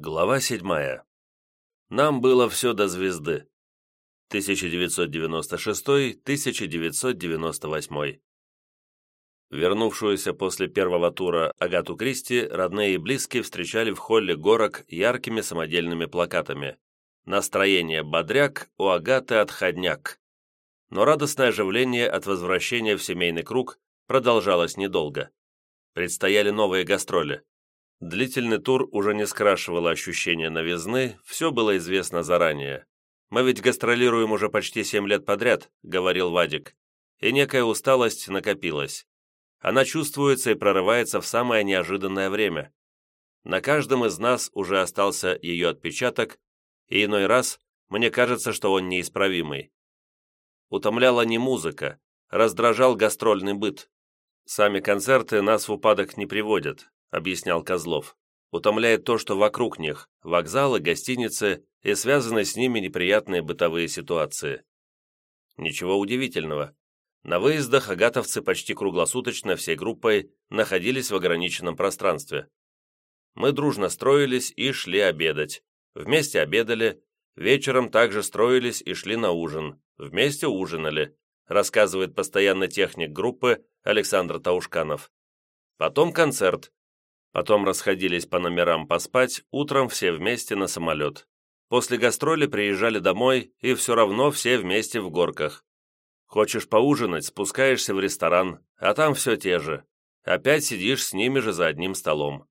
Глава седьмая. Нам было все до звезды. 1996-1998. Вернувшуюся после первого тура Агату Кристи родные и близкие встречали в холле горок яркими самодельными плакатами. Настроение бодряк, у Агаты отходняк. Но радостное оживление от возвращения в семейный круг продолжалось недолго. Предстояли новые гастроли. Длительный тур уже не скрашивало ощущение новизны, все было известно заранее. «Мы ведь гастролируем уже почти семь лет подряд», — говорил Вадик, и некая усталость накопилась. Она чувствуется и прорывается в самое неожиданное время. На каждом из нас уже остался ее отпечаток, и иной раз мне кажется, что он неисправимый. Утомляла не музыка, раздражал гастрольный быт. Сами концерты нас в упадок не приводят, объяснял Козлов. Утомляет то, что вокруг них, вокзалы, гостиницы и связанные с ними неприятные бытовые ситуации. Ничего удивительного. На выездах агатовцы почти круглосуточно всей группой находились в ограниченном пространстве. Мы дружно строились и шли обедать. Вместе обедали, вечером также строились и шли на ужин. Вместе ужинали, рассказывает постоянный техник группы Александр Таушканов. Потом концерт, Потом расходились по номерам поспать, утром все вместе на самолет. После гастроли приезжали домой, и все равно все вместе в горках. Хочешь поужинать, спускаешься в ресторан, а там все те же. Опять сидишь с ними же за одним столом.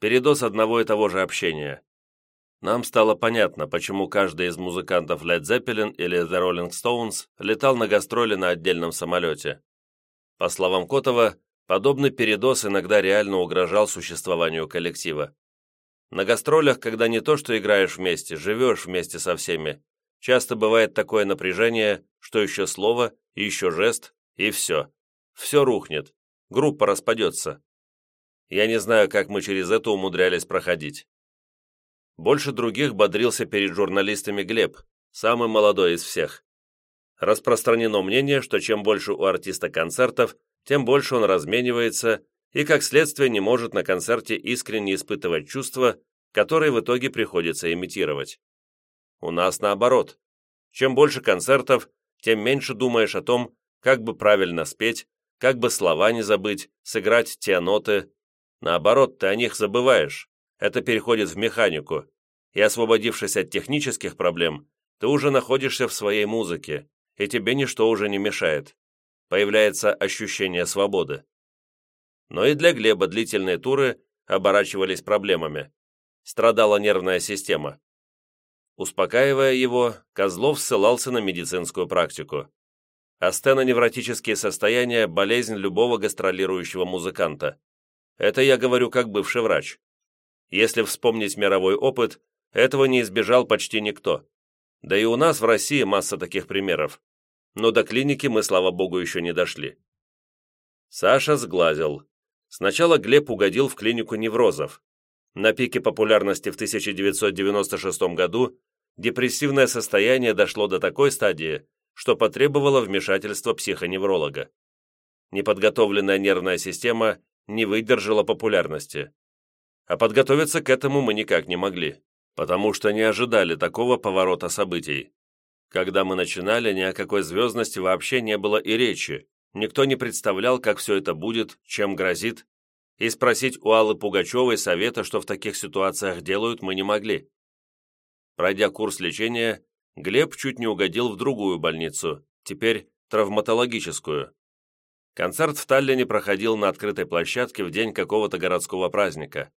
Передоз одного и того же общения. Нам стало понятно, почему каждый из музыкантов Led Zeppelin или The Rolling Stones летал на гастроли на отдельном самолете. По словам Котова, Подобный передоз иногда реально угрожал существованию коллектива. На гастролях, когда не то что играешь вместе, живешь вместе со всеми, часто бывает такое напряжение, что еще слово, еще жест, и все. Все рухнет, группа распадется. Я не знаю, как мы через это умудрялись проходить. Больше других бодрился перед журналистами Глеб, самый молодой из всех. Распространено мнение, что чем больше у артиста концертов, тем больше он разменивается и, как следствие, не может на концерте искренне испытывать чувства, которые в итоге приходится имитировать. У нас наоборот. Чем больше концертов, тем меньше думаешь о том, как бы правильно спеть, как бы слова не забыть, сыграть те ноты. Наоборот, ты о них забываешь. Это переходит в механику. И освободившись от технических проблем, ты уже находишься в своей музыке, и тебе ничто уже не мешает появляется ощущение свободы. Но и для Глеба длительные туры оборачивались проблемами. Страдала нервная система. Успокаивая его, Козлов ссылался на медицинскую практику. Астеноневротические состояния – болезнь любого гастролирующего музыканта. Это я говорю как бывший врач. Если вспомнить мировой опыт, этого не избежал почти никто. Да и у нас в России масса таких примеров но до клиники мы, слава богу, еще не дошли. Саша сглазил. Сначала Глеб угодил в клинику неврозов. На пике популярности в 1996 году депрессивное состояние дошло до такой стадии, что потребовало вмешательства психоневролога. Неподготовленная нервная система не выдержала популярности. А подготовиться к этому мы никак не могли, потому что не ожидали такого поворота событий. Когда мы начинали, ни о какой звездности вообще не было и речи. Никто не представлял, как все это будет, чем грозит. И спросить у Аллы Пугачевой совета, что в таких ситуациях делают, мы не могли. Пройдя курс лечения, Глеб чуть не угодил в другую больницу, теперь травматологическую. Концерт в Таллине проходил на открытой площадке в день какого-то городского праздника.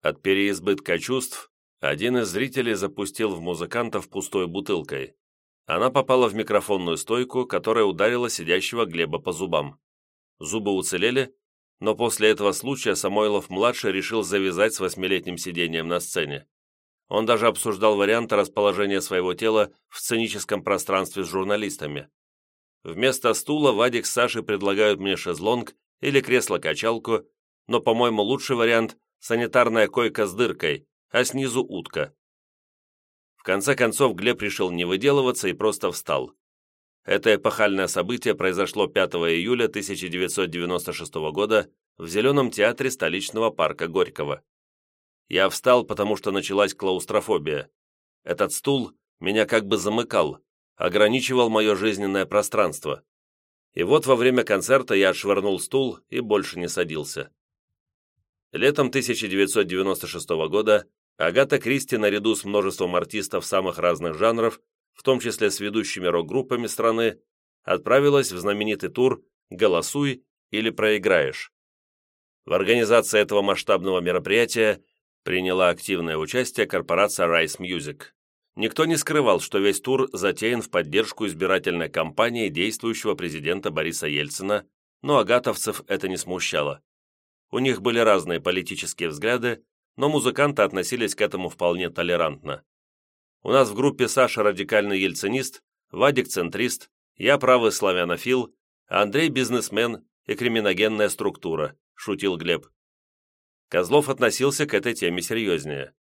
От переизбытка чувств один из зрителей запустил в музыкантов пустой бутылкой. Она попала в микрофонную стойку, которая ударила сидящего Глеба по зубам. Зубы уцелели, но после этого случая Самойлов-младший решил завязать с восьмилетним сидением на сцене. Он даже обсуждал варианты расположения своего тела в сценическом пространстве с журналистами. Вместо стула Вадик с Сашей предлагают мне шезлонг или кресло-качалку, но, по-моему, лучший вариант – санитарная койка с дыркой, а снизу утка. В конце концов, Глеб решил не выделываться и просто встал. Это эпохальное событие произошло 5 июля 1996 года в Зеленом театре столичного парка Горького. Я встал, потому что началась клаустрофобия. Этот стул меня как бы замыкал, ограничивал мое жизненное пространство. И вот во время концерта я отшвырнул стул и больше не садился. Летом 1996 года Агата Кристи наряду с множеством артистов самых разных жанров, в том числе с ведущими рок-группами страны, отправилась в знаменитый тур «Голосуй или проиграешь». В организации этого масштабного мероприятия приняла активное участие корпорация Rice Music. Никто не скрывал, что весь тур затеян в поддержку избирательной кампании действующего президента Бориса Ельцина, но агатовцев это не смущало. У них были разные политические взгляды, но музыканты относились к этому вполне толерантно. У нас в группе Саша радикальный ельцинист, Вадик центрист, я правый славянофил, а Андрей бизнесмен и криминогенная структура, шутил Глеб. Козлов относился к этой теме серьезнее.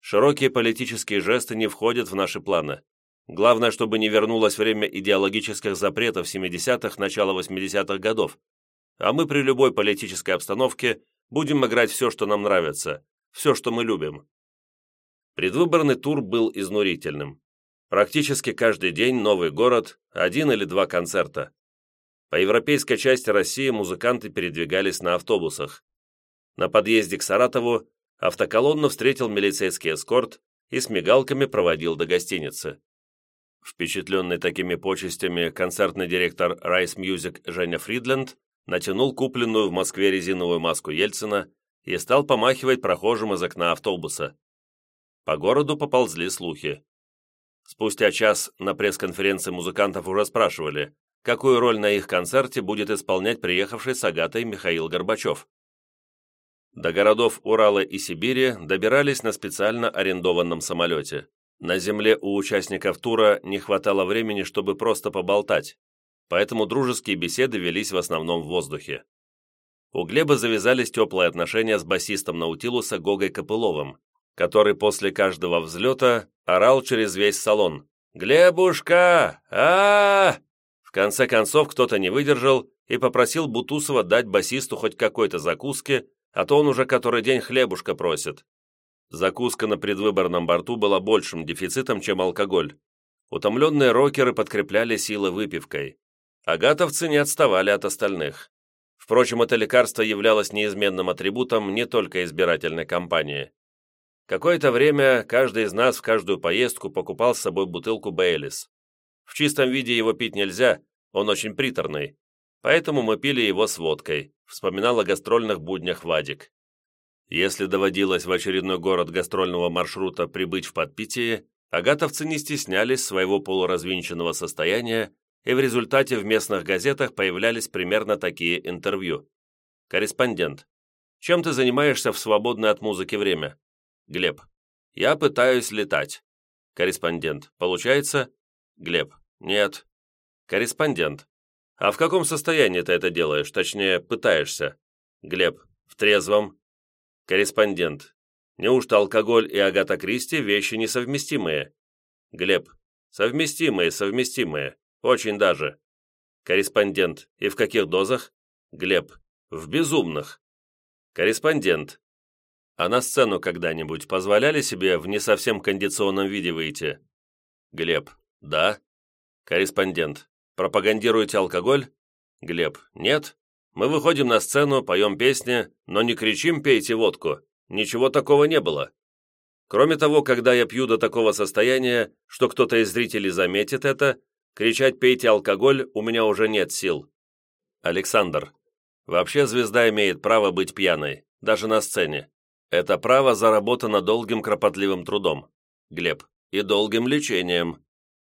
Широкие политические жесты не входят в наши планы. Главное, чтобы не вернулось время идеологических запретов 70-х, начала 80-х годов. А мы при любой политической обстановке будем играть все, что нам нравится, все, что мы любим. Предвыборный тур был изнурительным. Практически каждый день новый город, один или два концерта. По европейской части России музыканты передвигались на автобусах. На подъезде к Саратову автоколонну встретил милицейский эскорт и с мигалками проводил до гостиницы. Впечатленный такими почестями концертный директор Rice Music Женя Фридленд натянул купленную в Москве резиновую маску Ельцина и стал помахивать прохожим из окна автобуса. По городу поползли слухи. Спустя час на пресс-конференции музыкантов уже спрашивали, какую роль на их концерте будет исполнять приехавший с Агатой Михаил Горбачев. До городов Урала и Сибири добирались на специально арендованном самолете. На земле у участников тура не хватало времени, чтобы просто поболтать, поэтому дружеские беседы велись в основном в воздухе. У Глеба завязались теплые отношения с басистом Наутилуса Гогой Копыловым, который после каждого взлета орал через весь салон «Глебушка! а, -а, -а В конце концов кто-то не выдержал и попросил Бутусова дать басисту хоть какой-то закуски, а то он уже который день хлебушка просит. Закуска на предвыборном борту была большим дефицитом, чем алкоголь. Утомленные рокеры подкрепляли силы выпивкой. Агатовцы не отставали от остальных. Впрочем, это лекарство являлось неизменным атрибутом не только избирательной кампании. Какое-то время каждый из нас в каждую поездку покупал с собой бутылку Бейлис. В чистом виде его пить нельзя, он очень приторный, поэтому мы пили его с водкой, вспоминал о гастрольных буднях Вадик. Если доводилось в очередной город гастрольного маршрута прибыть в подпитие, агатовцы не стеснялись своего полуразвинченного состояния, и в результате в местных газетах появлялись примерно такие интервью. Корреспондент. Чем ты занимаешься в свободное от музыки время? Глеб. Я пытаюсь летать. Корреспондент. Получается? Глеб. Нет. Корреспондент. А в каком состоянии ты это делаешь, точнее, пытаешься? Глеб, в трезвом. Корреспондент. Неужто алкоголь и Агата Кристи вещи несовместимые? Глеб, совместимые, совместимые. Очень даже. Корреспондент. И в каких дозах? Глеб, в безумных. Корреспондент. А на сцену когда-нибудь позволяли себе в не совсем кондиционном виде выйти? Глеб, да. Корреспондент. Пропагандируете алкоголь? Глеб, нет. Мы выходим на сцену, поем песни, но не кричим «пейте водку». Ничего такого не было. Кроме того, когда я пью до такого состояния, что кто-то из зрителей заметит это, кричать «пейте алкоголь» у меня уже нет сил. Александр. Вообще звезда имеет право быть пьяной, даже на сцене. Это право заработано долгим кропотливым трудом. Глеб. И долгим лечением.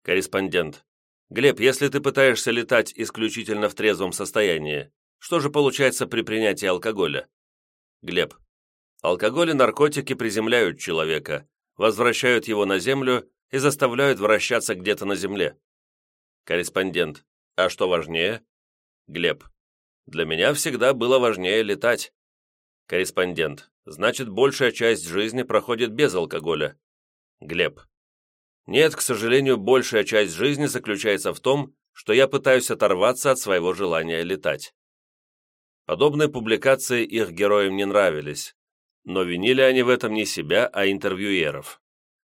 Корреспондент. «Глеб, если ты пытаешься летать исключительно в трезвом состоянии, что же получается при принятии алкоголя?» Глеб. «Алкоголь и наркотики приземляют человека, возвращают его на землю и заставляют вращаться где-то на земле». Корреспондент. «А что важнее?» Глеб. «Для меня всегда было важнее летать». Корреспондент. «Значит, большая часть жизни проходит без алкоголя». Глеб. Нет, к сожалению, большая часть жизни заключается в том, что я пытаюсь оторваться от своего желания летать. Подобные публикации их героям не нравились. Но винили они в этом не себя, а интервьюеров.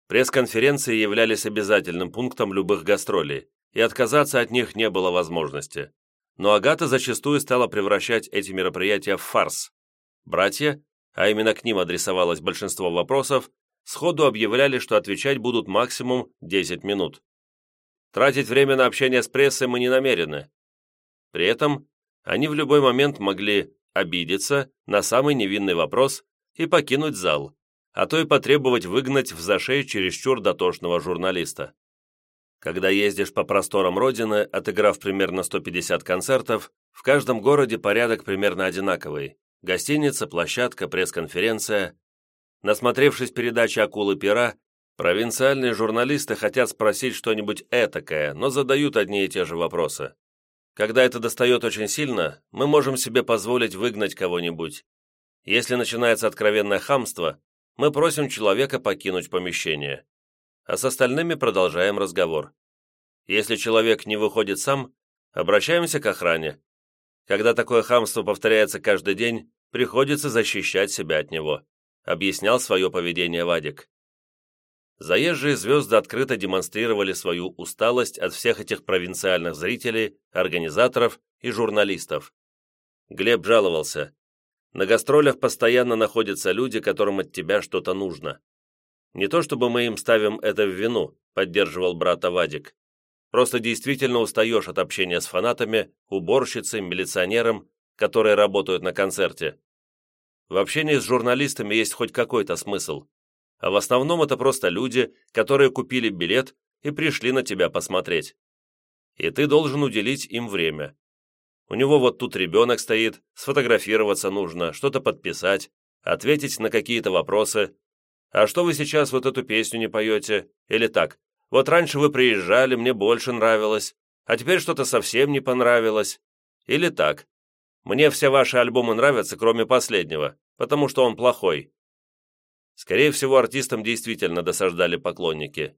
Пресс-конференции являлись обязательным пунктом любых гастролей, и отказаться от них не было возможности. Но Агата зачастую стала превращать эти мероприятия в фарс. Братья, а именно к ним адресовалось большинство вопросов, сходу объявляли, что отвечать будут максимум 10 минут. Тратить время на общение с прессой мы не намерены. При этом они в любой момент могли обидеться на самый невинный вопрос и покинуть зал, а то и потребовать выгнать в зашей чересчур дотошного журналиста. Когда ездишь по просторам Родины, отыграв примерно 150 концертов, в каждом городе порядок примерно одинаковый. Гостиница, площадка, пресс-конференция. Насмотревшись передачи «Акулы пера», провинциальные журналисты хотят спросить что-нибудь этакое, но задают одни и те же вопросы. Когда это достает очень сильно, мы можем себе позволить выгнать кого-нибудь. Если начинается откровенное хамство, мы просим человека покинуть помещение а с остальными продолжаем разговор. Если человек не выходит сам, обращаемся к охране. Когда такое хамство повторяется каждый день, приходится защищать себя от него», объяснял свое поведение Вадик. Заезжие звезды открыто демонстрировали свою усталость от всех этих провинциальных зрителей, организаторов и журналистов. Глеб жаловался. «На гастролях постоянно находятся люди, которым от тебя что-то нужно. Не то чтобы мы им ставим это в вину, поддерживал брата Вадик. Просто действительно устаешь от общения с фанатами, уборщицей, милиционером, которые работают на концерте. В общении с журналистами есть хоть какой-то смысл. А в основном это просто люди, которые купили билет и пришли на тебя посмотреть. И ты должен уделить им время. У него вот тут ребенок стоит, сфотографироваться нужно, что-то подписать, ответить на какие-то вопросы, а что вы сейчас вот эту песню не поете? Или так, вот раньше вы приезжали, мне больше нравилось, а теперь что-то совсем не понравилось. Или так, мне все ваши альбомы нравятся, кроме последнего, потому что он плохой. Скорее всего, артистам действительно досаждали поклонники.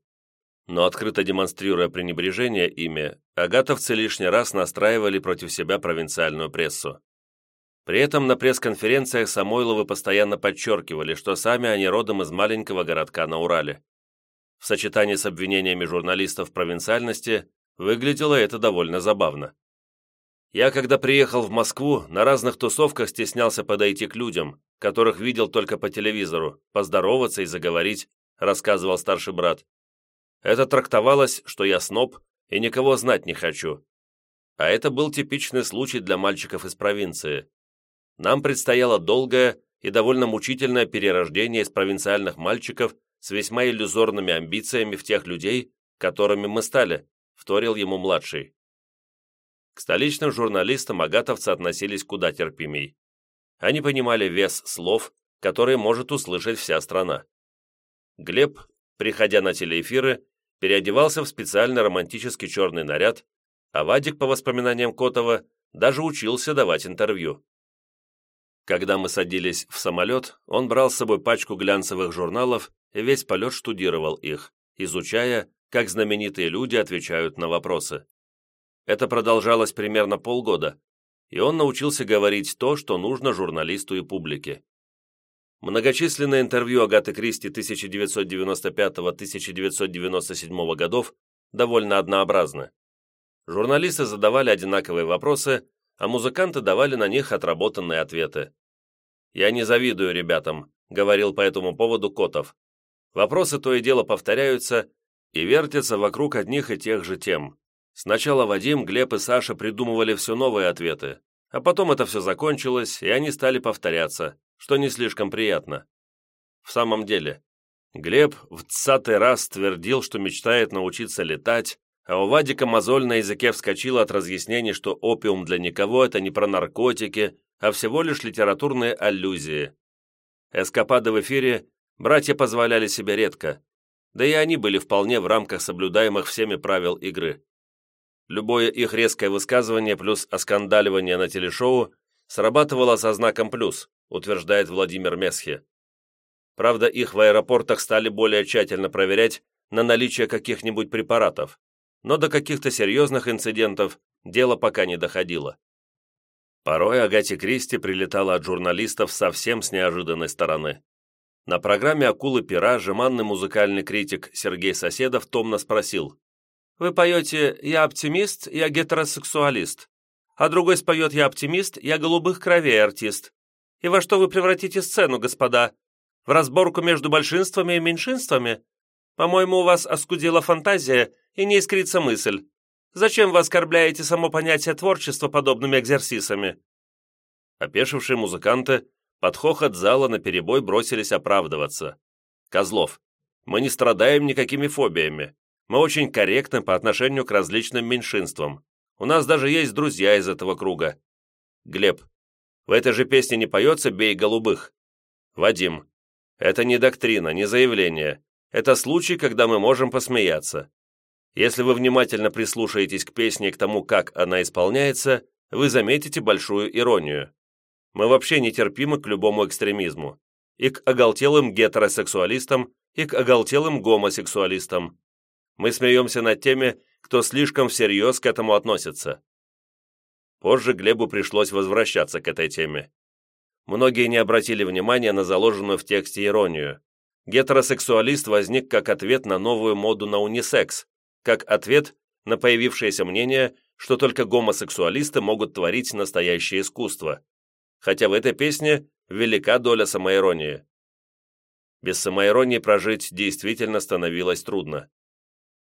Но открыто демонстрируя пренебрежение ими, агатовцы лишний раз настраивали против себя провинциальную прессу. При этом на пресс-конференциях Самойловы постоянно подчеркивали, что сами они родом из маленького городка на Урале. В сочетании с обвинениями журналистов в провинциальности выглядело это довольно забавно. Я, когда приехал в Москву, на разных тусовках стеснялся подойти к людям, которых видел только по телевизору, поздороваться и заговорить, рассказывал старший брат. Это трактовалось, что я сноб и никого знать не хочу. А это был типичный случай для мальчиков из провинции, нам предстояло долгое и довольно мучительное перерождение из провинциальных мальчиков с весьма иллюзорными амбициями в тех людей, которыми мы стали, вторил ему младший. К столичным журналистам агатовцы относились куда терпимей. Они понимали вес слов, которые может услышать вся страна. Глеб, приходя на телеэфиры, переодевался в специальный романтический черный наряд, а Вадик, по воспоминаниям Котова, даже учился давать интервью. Когда мы садились в самолет, он брал с собой пачку глянцевых журналов и весь полет штудировал их, изучая, как знаменитые люди отвечают на вопросы. Это продолжалось примерно полгода, и он научился говорить то, что нужно журналисту и публике. Многочисленные интервью Агаты Кристи 1995-1997 годов довольно однообразны. Журналисты задавали одинаковые вопросы, а музыканты давали на них отработанные ответы. «Я не завидую ребятам», — говорил по этому поводу Котов. Вопросы то и дело повторяются и вертятся вокруг одних и тех же тем. Сначала Вадим, Глеб и Саша придумывали все новые ответы, а потом это все закончилось, и они стали повторяться, что не слишком приятно. В самом деле, Глеб в цатый раз твердил, что мечтает научиться летать, а у Вадика мозоль на языке вскочила от разъяснений, что опиум для никого – это не про наркотики, а всего лишь литературные аллюзии. Эскапады в эфире братья позволяли себе редко, да и они были вполне в рамках соблюдаемых всеми правил игры. Любое их резкое высказывание плюс оскандаливание на телешоу срабатывало со знаком «плюс», утверждает Владимир Месхи. Правда, их в аэропортах стали более тщательно проверять на наличие каких-нибудь препаратов, но до каких-то серьезных инцидентов дело пока не доходило. Порой Агате Кристи прилетала от журналистов совсем с неожиданной стороны. На программе «Акулы пера» жеманный музыкальный критик Сергей Соседов томно спросил. «Вы поете «Я оптимист, я гетеросексуалист», а другой споет «Я оптимист, я голубых кровей артист». И во что вы превратите сцену, господа? В разборку между большинствами и меньшинствами? По-моему, у вас оскудела фантазия и не искрится мысль. Зачем вы оскорбляете само понятие творчества подобными экзерсисами?» Опешившие музыканты под хохот зала наперебой бросились оправдываться. «Козлов, мы не страдаем никакими фобиями. Мы очень корректны по отношению к различным меньшинствам. У нас даже есть друзья из этого круга. Глеб, в этой же песне не поется «Бей голубых». Вадим, это не доктрина, не заявление. Это случай, когда мы можем посмеяться. Если вы внимательно прислушаетесь к песне и к тому, как она исполняется, вы заметите большую иронию. Мы вообще нетерпимы к любому экстремизму. И к оголтелым гетеросексуалистам, и к оголтелым гомосексуалистам. Мы смеемся над теми, кто слишком всерьез к этому относится. Позже Глебу пришлось возвращаться к этой теме. Многие не обратили внимания на заложенную в тексте иронию. Гетеросексуалист возник как ответ на новую моду на унисекс, как ответ на появившееся мнение, что только гомосексуалисты могут творить настоящее искусство хотя в этой песне велика доля самоиронии. Без самоиронии прожить действительно становилось трудно.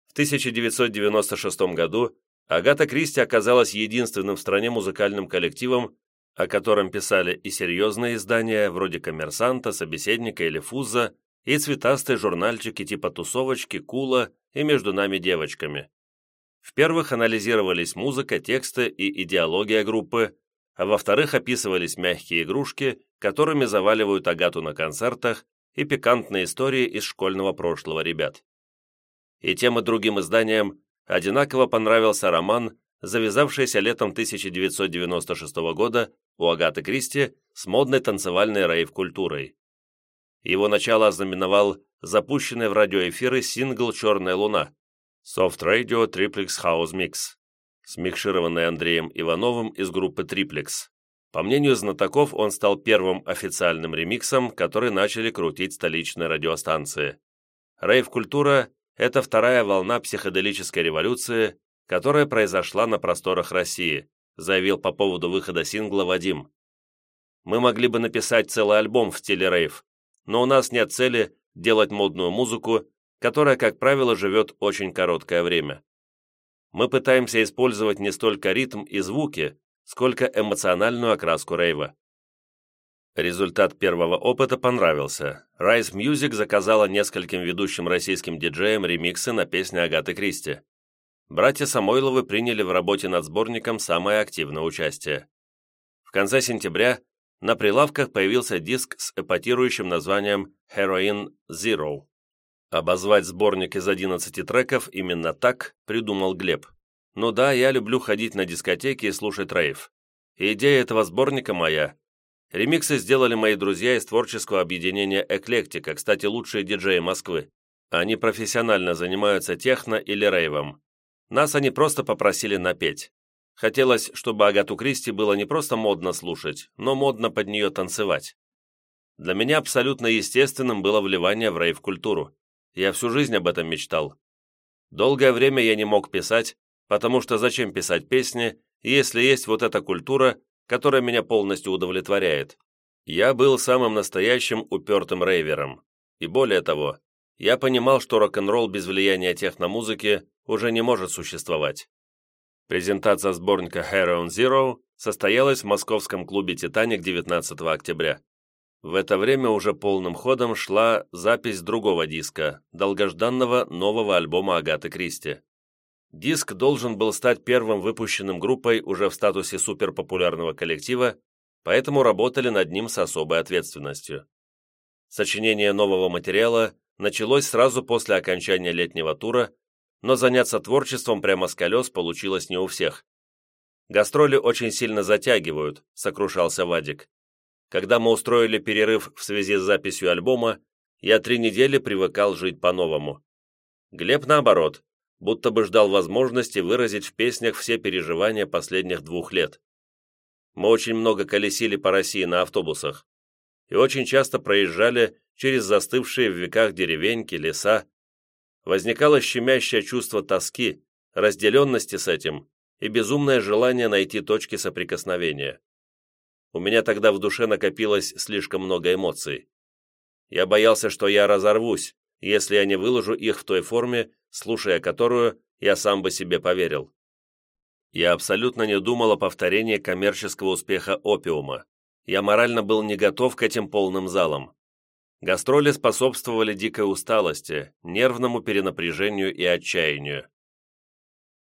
В 1996 году Агата Кристи оказалась единственным в стране музыкальным коллективом, о котором писали и серьезные издания, вроде «Коммерсанта», «Собеседника» или «Фуза», и цветастые журнальчики типа «Тусовочки», «Кула» и «Между нами девочками». В первых анализировались музыка, тексты и идеология группы, а во-вторых, описывались мягкие игрушки, которыми заваливают Агату на концертах, и пикантные истории из школьного прошлого ребят. И тем и другим изданиям одинаково понравился роман, завязавшийся летом 1996 года у Агаты Кристи с модной танцевальной рейв-культурой. Его начало ознаменовал запущенный в радиоэфиры сингл «Черная луна» Soft Radio Triplex House Mix смикшированный Андреем Ивановым из группы «Триплекс». По мнению знатоков, он стал первым официальным ремиксом, который начали крутить столичные радиостанции. Рейв-культура – это вторая волна психоделической революции, которая произошла на просторах России, заявил по поводу выхода сингла Вадим. Мы могли бы написать целый альбом в стиле рейв, но у нас нет цели делать модную музыку, которая, как правило, живет очень короткое время мы пытаемся использовать не столько ритм и звуки, сколько эмоциональную окраску рейва. Результат первого опыта понравился. Rise Music заказала нескольким ведущим российским диджеям ремиксы на песни Агаты Кристи. Братья Самойловы приняли в работе над сборником самое активное участие. В конце сентября на прилавках появился диск с эпатирующим названием Heroin Zero. Обозвать сборник из 11 треков именно так придумал Глеб. Ну да, я люблю ходить на дискотеки и слушать рейв. идея этого сборника моя. Ремиксы сделали мои друзья из творческого объединения «Эклектика», кстати, лучшие диджеи Москвы. Они профессионально занимаются техно или рейвом. Нас они просто попросили напеть. Хотелось, чтобы Агату Кристи было не просто модно слушать, но модно под нее танцевать. Для меня абсолютно естественным было вливание в рейв-культуру. Я всю жизнь об этом мечтал. Долгое время я не мог писать, потому что зачем писать песни, если есть вот эта культура, которая меня полностью удовлетворяет. Я был самым настоящим упертым рейвером. И более того, я понимал, что рок-н-ролл без влияния техномузыки уже не может существовать. Презентация сборника Heroin Zero состоялась в московском клубе «Титаник» 19 октября. В это время уже полным ходом шла запись другого диска, долгожданного нового альбома Агаты Кристи. Диск должен был стать первым выпущенным группой уже в статусе суперпопулярного коллектива, поэтому работали над ним с особой ответственностью. Сочинение нового материала началось сразу после окончания летнего тура, но заняться творчеством прямо с колес получилось не у всех. «Гастроли очень сильно затягивают», — сокрушался Вадик. Когда мы устроили перерыв в связи с записью альбома, я три недели привыкал жить по-новому. Глеб, наоборот, будто бы ждал возможности выразить в песнях все переживания последних двух лет. Мы очень много колесили по России на автобусах. и очень часто проезжали через застывшие в веках деревеньки, леса. Возникало щемящее чувство тоски, разделенности с этим и безумное желание найти точки соприкосновения. У меня тогда в душе накопилось слишком много эмоций. Я боялся, что я разорвусь, если я не выложу их в той форме, слушая которую я сам бы себе поверил. Я абсолютно не думал о повторении коммерческого успеха опиума. Я морально был не готов к этим полным залам. Гастроли способствовали дикой усталости, нервному перенапряжению и отчаянию.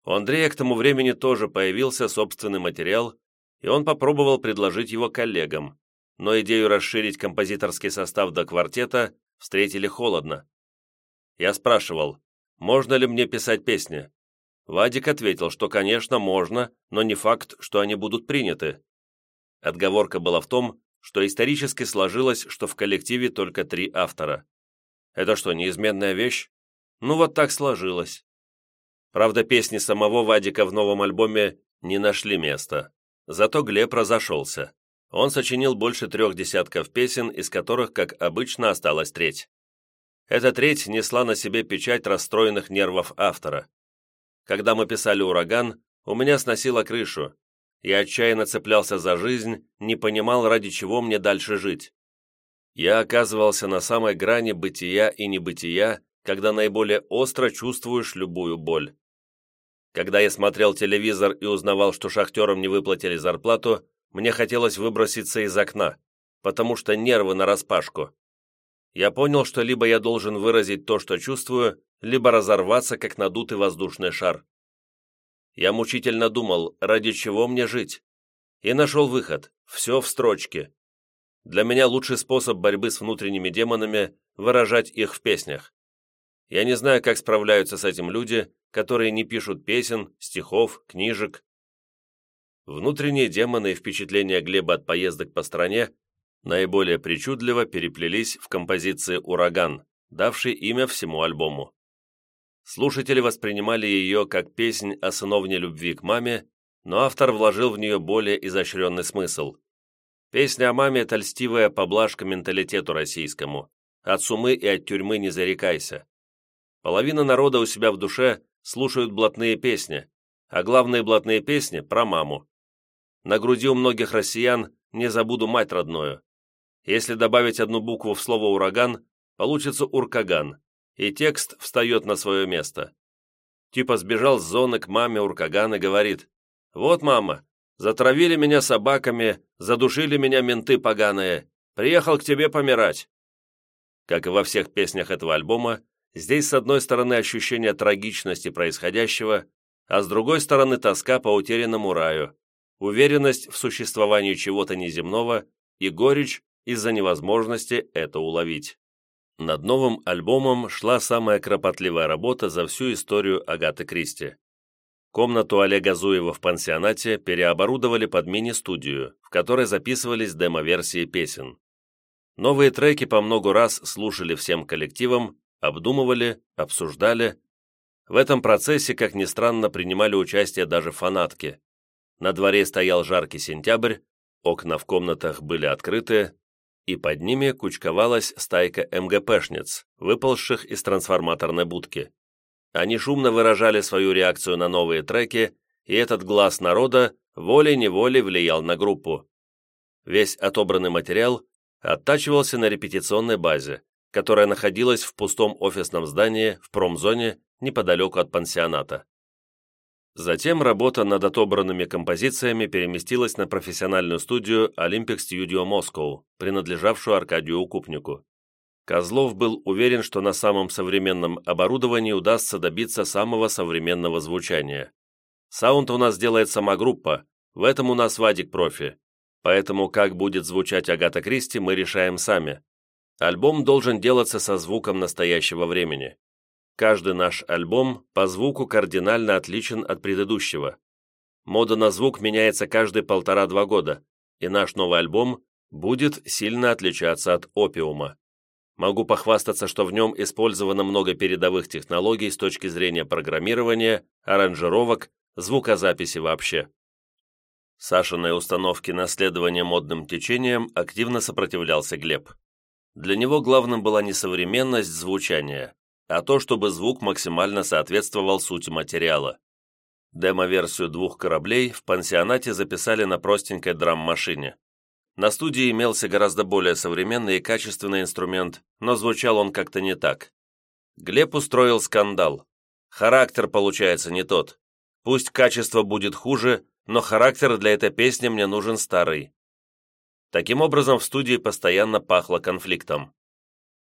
У Андрея к тому времени тоже появился собственный материал, и он попробовал предложить его коллегам, но идею расширить композиторский состав до квартета встретили холодно. Я спрашивал, можно ли мне писать песни. Вадик ответил, что, конечно, можно, но не факт, что они будут приняты. Отговорка была в том, что исторически сложилось, что в коллективе только три автора. Это что, неизменная вещь? Ну вот так сложилось. Правда, песни самого Вадика в новом альбоме не нашли места. Зато Глеб разошелся. Он сочинил больше трех десятков песен, из которых, как обычно, осталась треть. Эта треть несла на себе печать расстроенных нервов автора. Когда мы писали «Ураган», у меня сносило крышу. Я отчаянно цеплялся за жизнь, не понимал, ради чего мне дальше жить. Я оказывался на самой грани бытия и небытия, когда наиболее остро чувствуешь любую боль. Когда я смотрел телевизор и узнавал, что шахтерам не выплатили зарплату, мне хотелось выброситься из окна, потому что нервы нараспашку. Я понял, что либо я должен выразить то, что чувствую, либо разорваться, как надутый воздушный шар. Я мучительно думал, ради чего мне жить? И нашел выход. Все в строчке. Для меня лучший способ борьбы с внутренними демонами – выражать их в песнях. Я не знаю, как справляются с этим люди, которые не пишут песен, стихов, книжек. Внутренние демоны и впечатления Глеба от поездок по стране наиболее причудливо переплелись в композиции «Ураган», давшей имя всему альбому. Слушатели воспринимали ее как песнь о сыновней любви к маме, но автор вложил в нее более изощренный смысл. Песня о маме – это льстивая поблажка менталитету российскому. От сумы и от тюрьмы не зарекайся. Половина народа у себя в душе слушают блатные песни, а главные блатные песни про маму. На груди у многих россиян «не забуду мать родную». Если добавить одну букву в слово «ураган», получится «уркаган», и текст встает на свое место. Типа сбежал с зоны к маме Уркаган и говорит, «Вот, мама, затравили меня собаками, задушили меня менты поганые, приехал к тебе помирать». Как и во всех песнях этого альбома, Здесь, с одной стороны, ощущение трагичности происходящего, а с другой стороны, тоска по утерянному раю, уверенность в существовании чего-то неземного и горечь из-за невозможности это уловить. Над новым альбомом шла самая кропотливая работа за всю историю Агаты Кристи. Комнату Олега Зуева в пансионате переоборудовали под мини-студию, в которой записывались демо-версии песен. Новые треки по много раз слушали всем коллективом, обдумывали, обсуждали. В этом процессе, как ни странно, принимали участие даже фанатки. На дворе стоял жаркий сентябрь, окна в комнатах были открыты, и под ними кучковалась стайка МГПшниц, выползших из трансформаторной будки. Они шумно выражали свою реакцию на новые треки, и этот глаз народа волей-неволей влиял на группу. Весь отобранный материал оттачивался на репетиционной базе, которая находилась в пустом офисном здании в промзоне неподалеку от пансионата. Затем работа над отобранными композициями переместилась на профессиональную студию Olympic Studio Moscow, принадлежавшую Аркадию Укупнику. Козлов был уверен, что на самом современном оборудовании удастся добиться самого современного звучания. Саунд у нас делает сама группа, в этом у нас Вадик профи. Поэтому как будет звучать Агата Кристи, мы решаем сами. Альбом должен делаться со звуком настоящего времени. Каждый наш альбом по звуку кардинально отличен от предыдущего. Мода на звук меняется каждые полтора-два года, и наш новый альбом будет сильно отличаться от опиума. Могу похвастаться, что в нем использовано много передовых технологий с точки зрения программирования, аранжировок, звукозаписи вообще. Сашиной установке наследования модным течением активно сопротивлялся Глеб. Для него главным была не современность звучания, а то, чтобы звук максимально соответствовал сути материала. Демо-версию двух кораблей в пансионате записали на простенькой драм-машине. На студии имелся гораздо более современный и качественный инструмент, но звучал он как-то не так. Глеб устроил скандал. Характер получается не тот. Пусть качество будет хуже, но характер для этой песни мне нужен старый. Таким образом, в студии постоянно пахло конфликтом.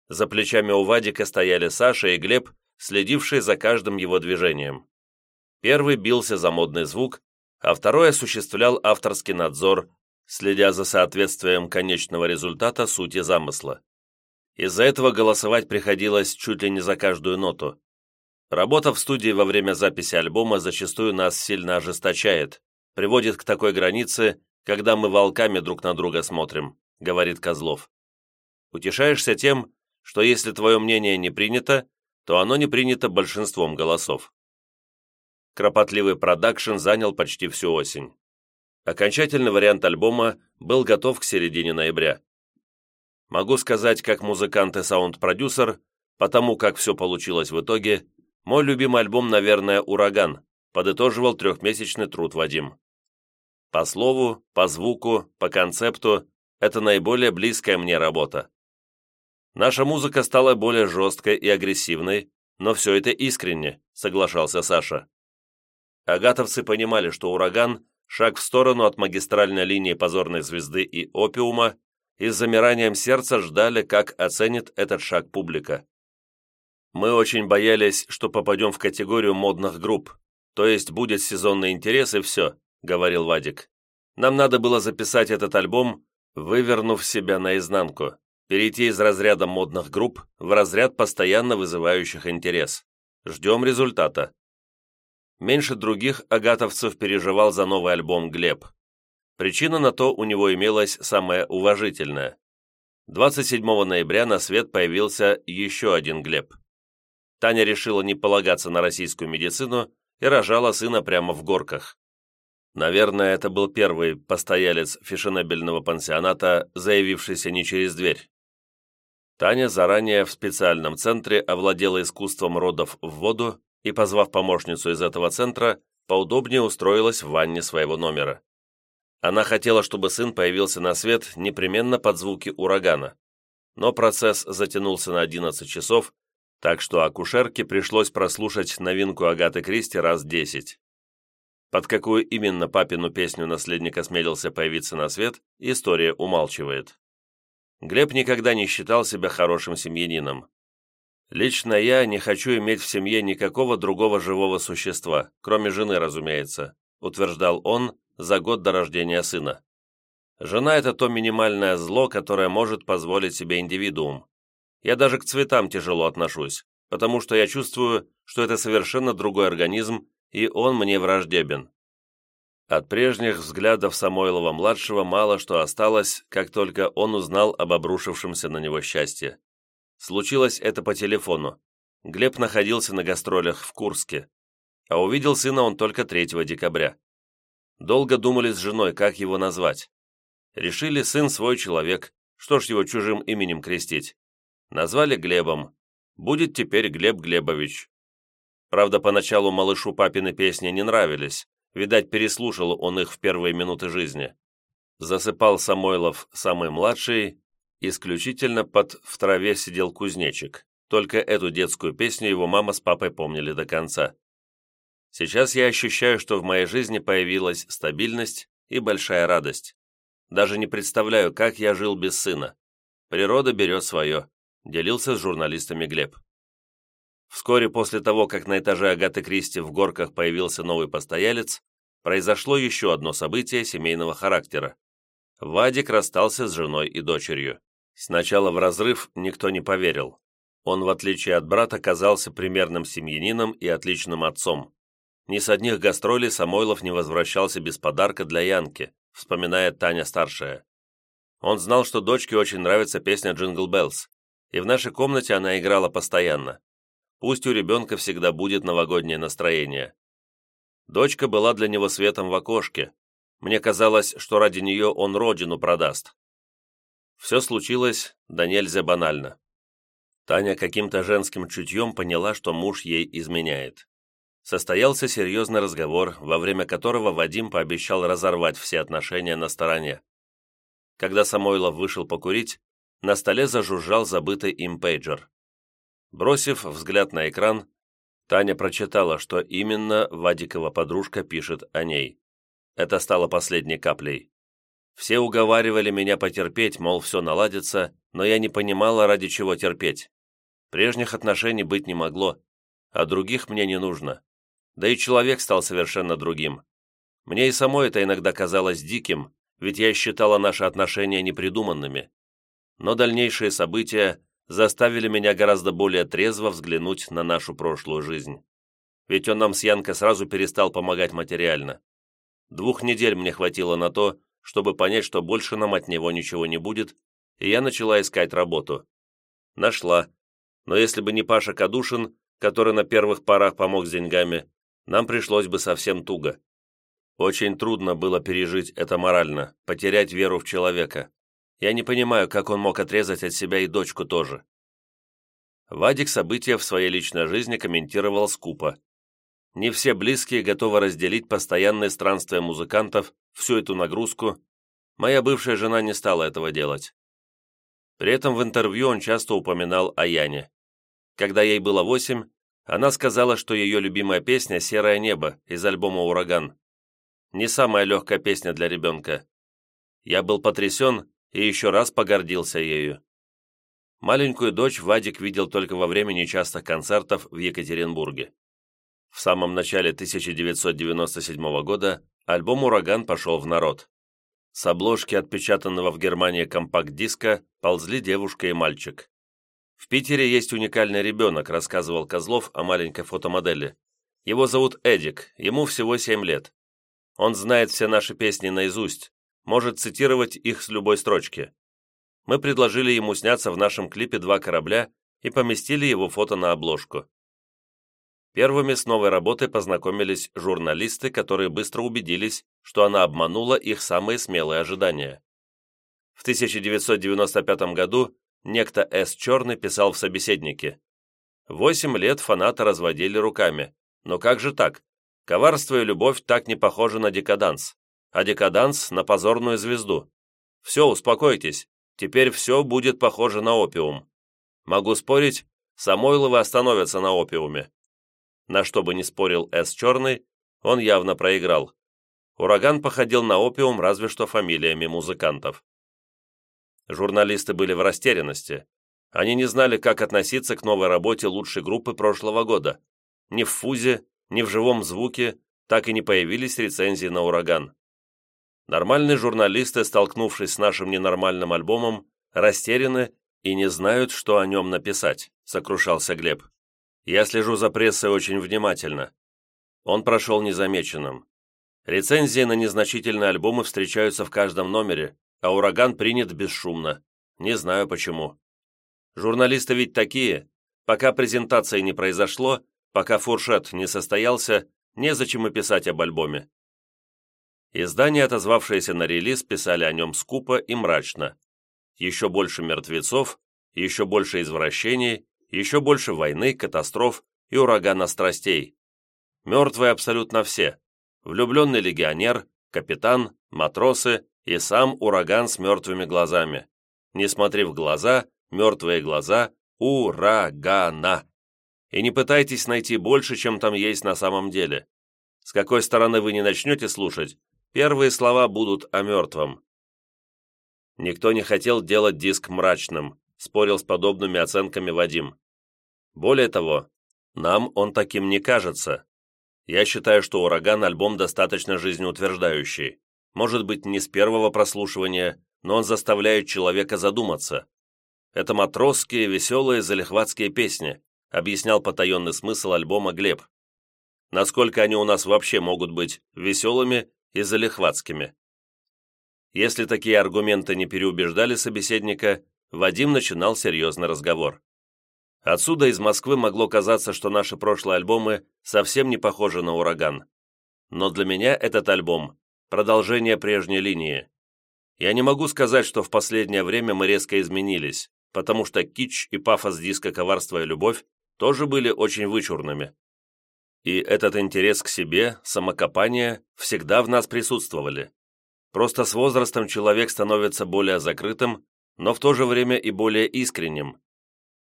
За плечами у Вадика стояли Саша и Глеб, следившие за каждым его движением. Первый бился за модный звук, а второй осуществлял авторский надзор, следя за соответствием конечного результата сути замысла. Из-за этого голосовать приходилось чуть ли не за каждую ноту. Работа в студии во время записи альбома зачастую нас сильно ожесточает, приводит к такой границе, когда мы волками друг на друга смотрим», — говорит Козлов. «Утешаешься тем, что если твое мнение не принято, то оно не принято большинством голосов». Кропотливый продакшн занял почти всю осень. Окончательный вариант альбома был готов к середине ноября. Могу сказать, как музыкант и саунд-продюсер, потому как все получилось в итоге, мой любимый альбом, наверное, «Ураган», подытоживал трехмесячный труд Вадим. По слову, по звуку, по концепту – это наиболее близкая мне работа. Наша музыка стала более жесткой и агрессивной, но все это искренне, соглашался Саша. Агатовцы понимали, что «Ураган» – шаг в сторону от магистральной линии позорной звезды и опиума, и с замиранием сердца ждали, как оценит этот шаг публика. Мы очень боялись, что попадем в категорию модных групп, то есть будет сезонный интерес и все, — говорил Вадик. «Нам надо было записать этот альбом, вывернув себя наизнанку, перейти из разряда модных групп в разряд постоянно вызывающих интерес. Ждем результата». Меньше других агатовцев переживал за новый альбом Глеб. Причина на то у него имелась самая уважительная. 27 ноября на свет появился еще один Глеб. Таня решила не полагаться на российскую медицину и рожала сына прямо в горках. Наверное, это был первый постоялец фешенебельного пансионата, заявившийся не через дверь. Таня заранее в специальном центре овладела искусством родов в воду и, позвав помощницу из этого центра, поудобнее устроилась в ванне своего номера. Она хотела, чтобы сын появился на свет непременно под звуки урагана. Но процесс затянулся на 11 часов, так что акушерке пришлось прослушать новинку Агаты Кристи раз 10. Под какую именно папину песню наследник осмелился появиться на свет, история умалчивает. Глеб никогда не считал себя хорошим семьянином. «Лично я не хочу иметь в семье никакого другого живого существа, кроме жены, разумеется», утверждал он за год до рождения сына. «Жена – это то минимальное зло, которое может позволить себе индивидуум. Я даже к цветам тяжело отношусь, потому что я чувствую, что это совершенно другой организм, и он мне враждебен. От прежних взглядов Самойлова-младшего мало что осталось, как только он узнал об обрушившемся на него счастье. Случилось это по телефону. Глеб находился на гастролях в Курске, а увидел сына он только 3 декабря. Долго думали с женой, как его назвать. Решили, сын свой человек, что ж его чужим именем крестить. Назвали Глебом. Будет теперь Глеб Глебович. Правда, поначалу малышу папины песни не нравились, видать, переслушал он их в первые минуты жизни. Засыпал Самойлов самый младший, исключительно под «В траве сидел кузнечик», только эту детскую песню его мама с папой помнили до конца. Сейчас я ощущаю, что в моей жизни появилась стабильность и большая радость. Даже не представляю, как я жил без сына. Природа берет свое, делился с журналистами Глеб. Вскоре после того, как на этаже Агаты Кристи в горках появился новый постоялец, произошло еще одно событие семейного характера. Вадик расстался с женой и дочерью. Сначала в разрыв никто не поверил. Он, в отличие от брата, казался примерным семьянином и отличным отцом. Ни с одних гастролей Самойлов не возвращался без подарка для Янки, вспоминает Таня-старшая. Он знал, что дочке очень нравится песня «Jingle Bells», и в нашей комнате она играла постоянно. Пусть у ребенка всегда будет новогоднее настроение. Дочка была для него светом в окошке. Мне казалось, что ради нее он родину продаст. Все случилось да нельзя банально. Таня каким-то женским чутьем поняла, что муж ей изменяет. Состоялся серьезный разговор, во время которого Вадим пообещал разорвать все отношения на стороне. Когда Самойлов вышел покурить, на столе зажужжал забытый им пейджер. Бросив взгляд на экран, Таня прочитала, что именно Вадикова подружка пишет о ней. Это стало последней каплей. Все уговаривали меня потерпеть, мол, все наладится, но я не понимала, ради чего терпеть. Прежних отношений быть не могло, а других мне не нужно. Да и человек стал совершенно другим. Мне и самой это иногда казалось диким, ведь я считала наши отношения непридуманными. Но дальнейшие события заставили меня гораздо более трезво взглянуть на нашу прошлую жизнь. Ведь он нам с Янкой сразу перестал помогать материально. Двух недель мне хватило на то, чтобы понять, что больше нам от него ничего не будет, и я начала искать работу. Нашла. Но если бы не Паша Кадушин, который на первых порах помог с деньгами, нам пришлось бы совсем туго. Очень трудно было пережить это морально, потерять веру в человека. Я не понимаю, как он мог отрезать от себя и дочку тоже. Вадик события в своей личной жизни комментировал скупо. Не все близкие готовы разделить постоянные странствия музыкантов, всю эту нагрузку. Моя бывшая жена не стала этого делать. При этом в интервью он часто упоминал о Яне. Когда ей было восемь, она сказала, что ее любимая песня «Серое небо» из альбома «Ураган». Не самая легкая песня для ребенка. Я был потрясен и еще раз погордился ею. Маленькую дочь Вадик видел только во время нечастых концертов в Екатеринбурге. В самом начале 1997 года альбом «Ураган» пошел в народ. С обложки отпечатанного в Германии компакт-диска ползли девушка и мальчик. «В Питере есть уникальный ребенок», рассказывал Козлов о маленькой фотомодели. «Его зовут Эдик, ему всего 7 лет. Он знает все наши песни наизусть, может цитировать их с любой строчки. Мы предложили ему сняться в нашем клипе «Два корабля» и поместили его фото на обложку. Первыми с новой работой познакомились журналисты, которые быстро убедились, что она обманула их самые смелые ожидания. В 1995 году некто С. Черный писал в собеседнике. «Восемь лет фанаты разводили руками. Но как же так? Коварство и любовь так не похожи на декаданс, а декаданс на позорную звезду. Все, успокойтесь, теперь все будет похоже на опиум. Могу спорить, Самойловы остановятся на опиуме». На что бы ни спорил С. Черный, он явно проиграл. Ураган походил на опиум разве что фамилиями музыкантов. Журналисты были в растерянности. Они не знали, как относиться к новой работе лучшей группы прошлого года. Ни в фузе, ни в живом звуке так и не появились рецензии на «Ураган». Нормальные журналисты, столкнувшись с нашим ненормальным альбомом, растеряны и не знают, что о нем написать, сокрушался Глеб. Я слежу за прессой очень внимательно. Он прошел незамеченным. Рецензии на незначительные альбомы встречаются в каждом номере, а ураган принят бесшумно. Не знаю почему. Журналисты ведь такие. Пока презентации не произошло, пока фуршет не состоялся, незачем и писать об альбоме. Издания, отозвавшиеся на релиз, писали о нем скупо и мрачно. Еще больше мертвецов, еще больше извращений, еще больше войны, катастроф и урагана страстей. Мертвые абсолютно все. Влюбленный легионер, капитан, матросы и сам ураган с мертвыми глазами. Не смотри в глаза, мертвые глаза, урагана. И не пытайтесь найти больше, чем там есть на самом деле. С какой стороны вы не начнете слушать, первые слова будут о мертвом. Никто не хотел делать диск мрачным, спорил с подобными оценками Вадим. Более того, нам он таким не кажется. Я считаю, что «Ураган» — альбом достаточно жизнеутверждающий. Может быть, не с первого прослушивания, но он заставляет человека задуматься. Это матросские, веселые, залихватские песни, объяснял потаенный смысл альбома Глеб. Насколько они у нас вообще могут быть веселыми и залихватскими? Если такие аргументы не переубеждали собеседника, Вадим начинал серьезный разговор. Отсюда из Москвы могло казаться, что наши прошлые альбомы совсем не похожи на «Ураган». Но для меня этот альбом продолжение прежней линии. Я не могу сказать, что в последнее время мы резко изменились, потому что кич и пафос диска «Коварство и любовь» тоже были очень вычурными. И этот интерес к себе, самокопание всегда в нас присутствовали. Просто с возрастом человек становится более закрытым, но в то же время и более искренним.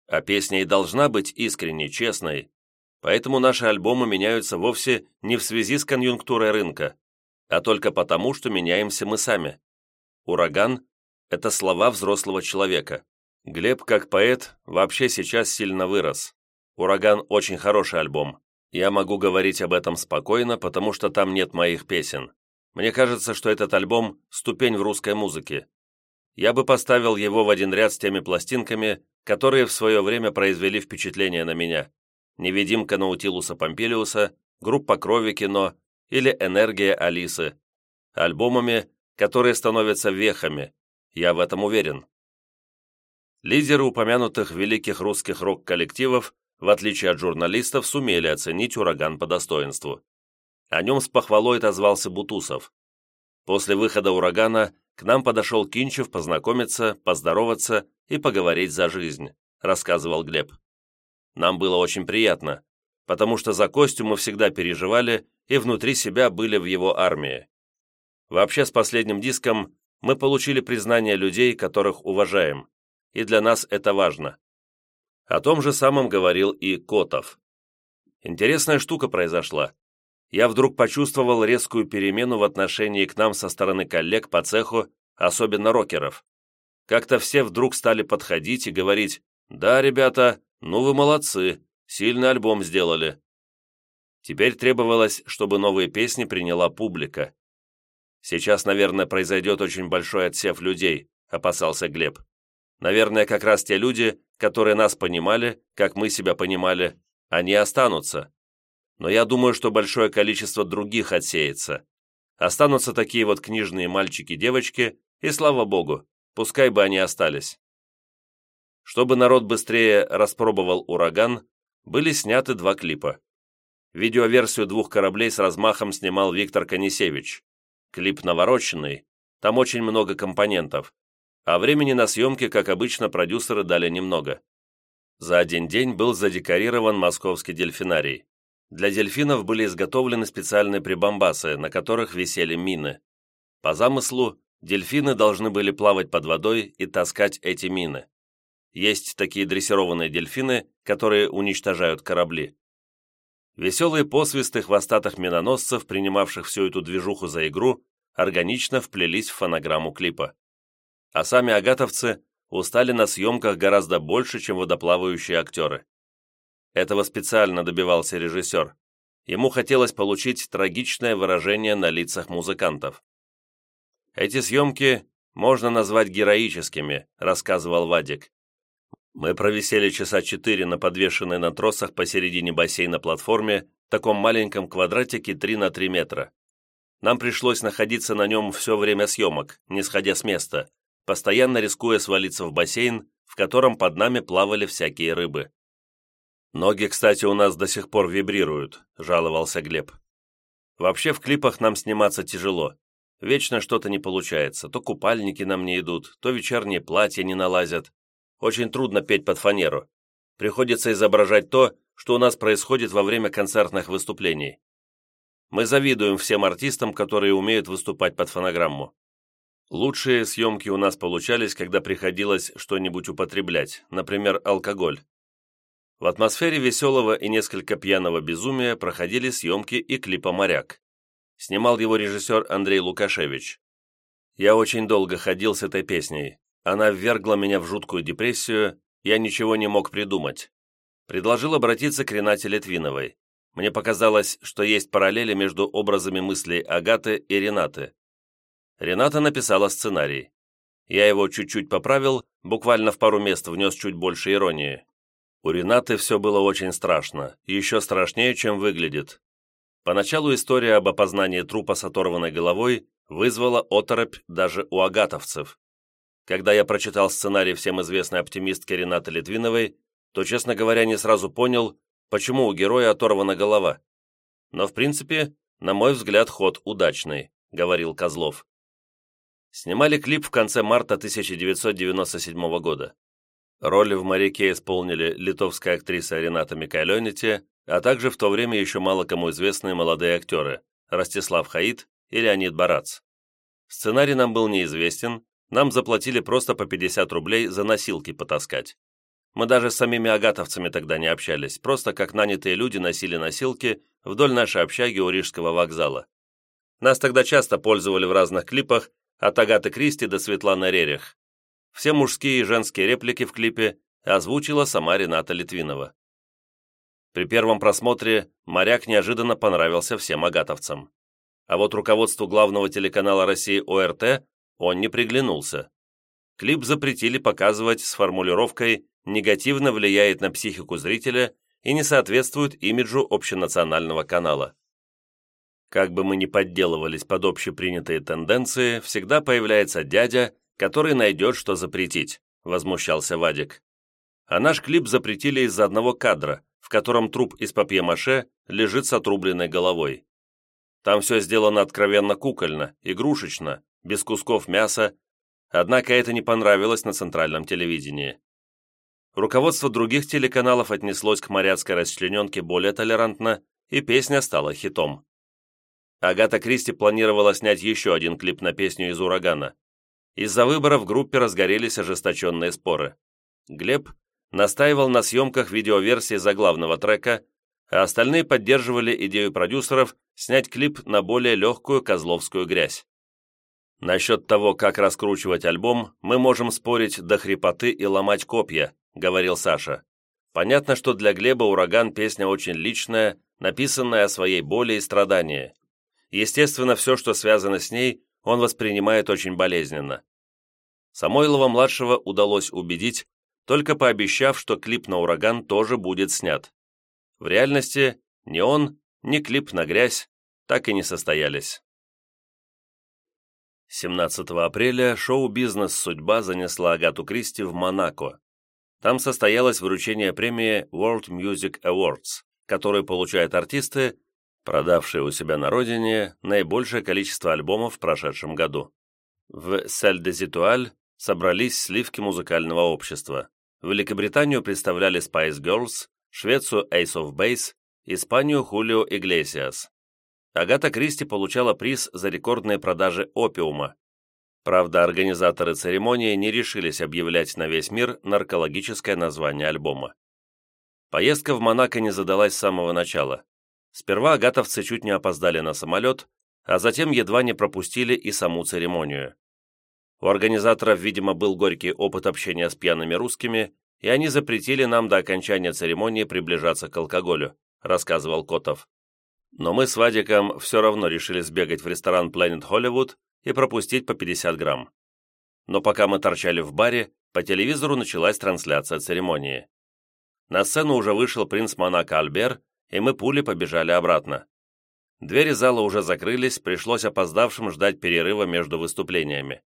А песня и должна быть искренней, честной. Поэтому наши альбомы меняются вовсе не в связи с конъюнктурой рынка, а только потому, что меняемся мы сами. «Ураган» — это слова взрослого человека. Глеб, как поэт, вообще сейчас сильно вырос. «Ураган» — очень хороший альбом. Я могу говорить об этом спокойно, потому что там нет моих песен. Мне кажется, что этот альбом – ступень в русской музыке. Я бы поставил его в один ряд с теми пластинками, которые в свое время произвели впечатление на меня. «Невидимка Наутилуса Помпилиуса», «Группа крови кино» или «Энергия Алисы». Альбомами, которые становятся вехами. Я в этом уверен. Лидеры упомянутых великих русских рок-коллективов, в отличие от журналистов, сумели оценить «Ураган» по достоинству. О нем с похвалой отозвался Бутусов. После выхода «Урагана» к нам подошел Кинчев познакомиться, поздороваться и поговорить за жизнь, рассказывал Глеб. Нам было очень приятно, потому что за Костю мы всегда переживали и внутри себя были в его армии. Вообще, с последним диском мы получили признание людей, которых уважаем, и для нас это важно. О том же самом говорил и Котов. Интересная штука произошла я вдруг почувствовал резкую перемену в отношении к нам со стороны коллег по цеху, особенно рокеров. Как-то все вдруг стали подходить и говорить «Да, ребята, ну вы молодцы, сильный альбом сделали». Теперь требовалось, чтобы новые песни приняла публика. «Сейчас, наверное, произойдет очень большой отсев людей», — опасался Глеб. «Наверное, как раз те люди, которые нас понимали, как мы себя понимали, они останутся но я думаю, что большое количество других отсеется. Останутся такие вот книжные мальчики-девочки, и слава богу, пускай бы они остались. Чтобы народ быстрее распробовал «Ураган», были сняты два клипа. Видеоверсию двух кораблей с размахом снимал Виктор Конисевич. Клип навороченный, там очень много компонентов, а времени на съемки, как обычно, продюсеры дали немного. За один день был задекорирован московский дельфинарий. Для дельфинов были изготовлены специальные прибамбасы, на которых висели мины. По замыслу, дельфины должны были плавать под водой и таскать эти мины. Есть такие дрессированные дельфины, которые уничтожают корабли. Веселые посвисты хвостатых миноносцев, принимавших всю эту движуху за игру, органично вплелись в фонограмму клипа. А сами агатовцы устали на съемках гораздо больше, чем водоплавающие актеры. Этого специально добивался режиссер. Ему хотелось получить трагичное выражение на лицах музыкантов. «Эти съемки можно назвать героическими», — рассказывал Вадик. «Мы провисели часа четыре на подвешенной на тросах посередине бассейна платформе, таком маленьком квадратике 3 на 3 метра. Нам пришлось находиться на нем все время съемок, не сходя с места, постоянно рискуя свалиться в бассейн, в котором под нами плавали всякие рыбы. «Ноги, кстати, у нас до сих пор вибрируют», — жаловался Глеб. «Вообще в клипах нам сниматься тяжело. Вечно что-то не получается. То купальники нам не идут, то вечерние платья не налазят. Очень трудно петь под фанеру. Приходится изображать то, что у нас происходит во время концертных выступлений. Мы завидуем всем артистам, которые умеют выступать под фонограмму. Лучшие съемки у нас получались, когда приходилось что-нибудь употреблять, например, алкоголь. В атмосфере веселого и несколько пьяного безумия проходили съемки и клипа «Моряк». Снимал его режиссер Андрей Лукашевич. Я очень долго ходил с этой песней. Она ввергла меня в жуткую депрессию, я ничего не мог придумать. Предложил обратиться к Ренате Литвиновой. Мне показалось, что есть параллели между образами мыслей Агаты и Ренаты. Рената написала сценарий. Я его чуть-чуть поправил, буквально в пару мест внес чуть больше иронии. У Ренаты все было очень страшно, еще страшнее, чем выглядит. Поначалу история об опознании трупа с оторванной головой вызвала оторопь даже у агатовцев. Когда я прочитал сценарий всем известной оптимистки Ренаты Литвиновой, то, честно говоря, не сразу понял, почему у героя оторвана голова. Но, в принципе, на мой взгляд, ход удачный, — говорил Козлов. Снимали клип в конце марта 1997 года. Роли в «Моряке» исполнили литовская актриса Рената Микайленити, а также в то время еще мало кому известные молодые актеры Ростислав Хаид и Леонид Барац. Сценарий нам был неизвестен, нам заплатили просто по 50 рублей за носилки потаскать. Мы даже с самими агатовцами тогда не общались, просто как нанятые люди носили носилки вдоль нашей общаги у Рижского вокзала. Нас тогда часто пользовали в разных клипах, от Агаты Кристи до Светланы Рерих. Все мужские и женские реплики в клипе озвучила сама Рената Литвинова. При первом просмотре «Моряк» неожиданно понравился всем агатовцам. А вот руководству главного телеканала России ОРТ он не приглянулся. Клип запретили показывать с формулировкой «негативно влияет на психику зрителя» и не соответствует имиджу общенационального канала. Как бы мы ни подделывались под общепринятые тенденции, всегда появляется дядя, который найдет, что запретить», — возмущался Вадик. А наш клип запретили из-за одного кадра, в котором труп из папье-маше лежит с отрубленной головой. Там все сделано откровенно кукольно, игрушечно, без кусков мяса, однако это не понравилось на центральном телевидении. Руководство других телеканалов отнеслось к моряцкой расчлененке более толерантно, и песня стала хитом. Агата Кристи планировала снять еще один клип на песню из «Урагана». Из-за выбора в группе разгорелись ожесточенные споры. Глеб настаивал на съемках видеоверсии заглавного трека, а остальные поддерживали идею продюсеров снять клип на более легкую козловскую грязь. «Насчет того, как раскручивать альбом, мы можем спорить до хрипоты и ломать копья», — говорил Саша. «Понятно, что для Глеба «Ураган» песня очень личная, написанная о своей боли и страдании. Естественно, все, что связано с ней, он воспринимает очень болезненно. Самойлова-младшего удалось убедить, только пообещав, что клип на «Ураган» тоже будет снят. В реальности ни он, ни клип на грязь так и не состоялись. 17 апреля шоу-бизнес «Судьба» занесла Агату Кристи в Монако. Там состоялось вручение премии World Music Awards, которую получают артисты, продавшие у себя на родине наибольшее количество альбомов в прошедшем году. В Сель-де-Зитуаль собрались сливки музыкального общества. Великобританию представляли Spice Girls, Швецию Ace of Base, Испанию Хулио Иглесиас. Агата Кристи получала приз за рекордные продажи опиума. Правда, организаторы церемонии не решились объявлять на весь мир наркологическое название альбома. Поездка в Монако не задалась с самого начала. Сперва агатовцы чуть не опоздали на самолет, а затем едва не пропустили и саму церемонию. У организаторов, видимо, был горький опыт общения с пьяными русскими, и они запретили нам до окончания церемонии приближаться к алкоголю, рассказывал Котов. Но мы с Вадиком все равно решили сбегать в ресторан Planet Hollywood и пропустить по 50 грамм. Но пока мы торчали в баре, по телевизору началась трансляция церемонии. На сцену уже вышел принц Монако Альбер и мы пули побежали обратно. Двери зала уже закрылись, пришлось опоздавшим ждать перерыва между выступлениями.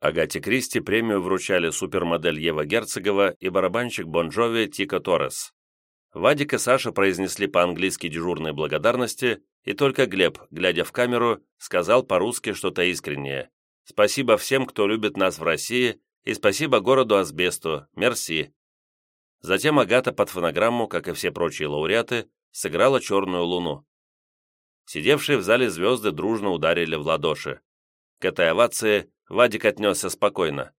Агате Кристи премию вручали супермодель Ева Герцогова и барабанщик Бон Джови Тико Торрес. Вадик и Саша произнесли по-английски дежурные благодарности, и только Глеб, глядя в камеру, сказал по-русски что-то искреннее. «Спасибо всем, кто любит нас в России, и спасибо городу Асбесту. Мерси». Затем Агата под фонограмму, как и все прочие лауреаты, сыграла «Черную луну». Сидевшие в зале звезды дружно ударили в ладоши. К этой овации Вадик отнесся спокойно.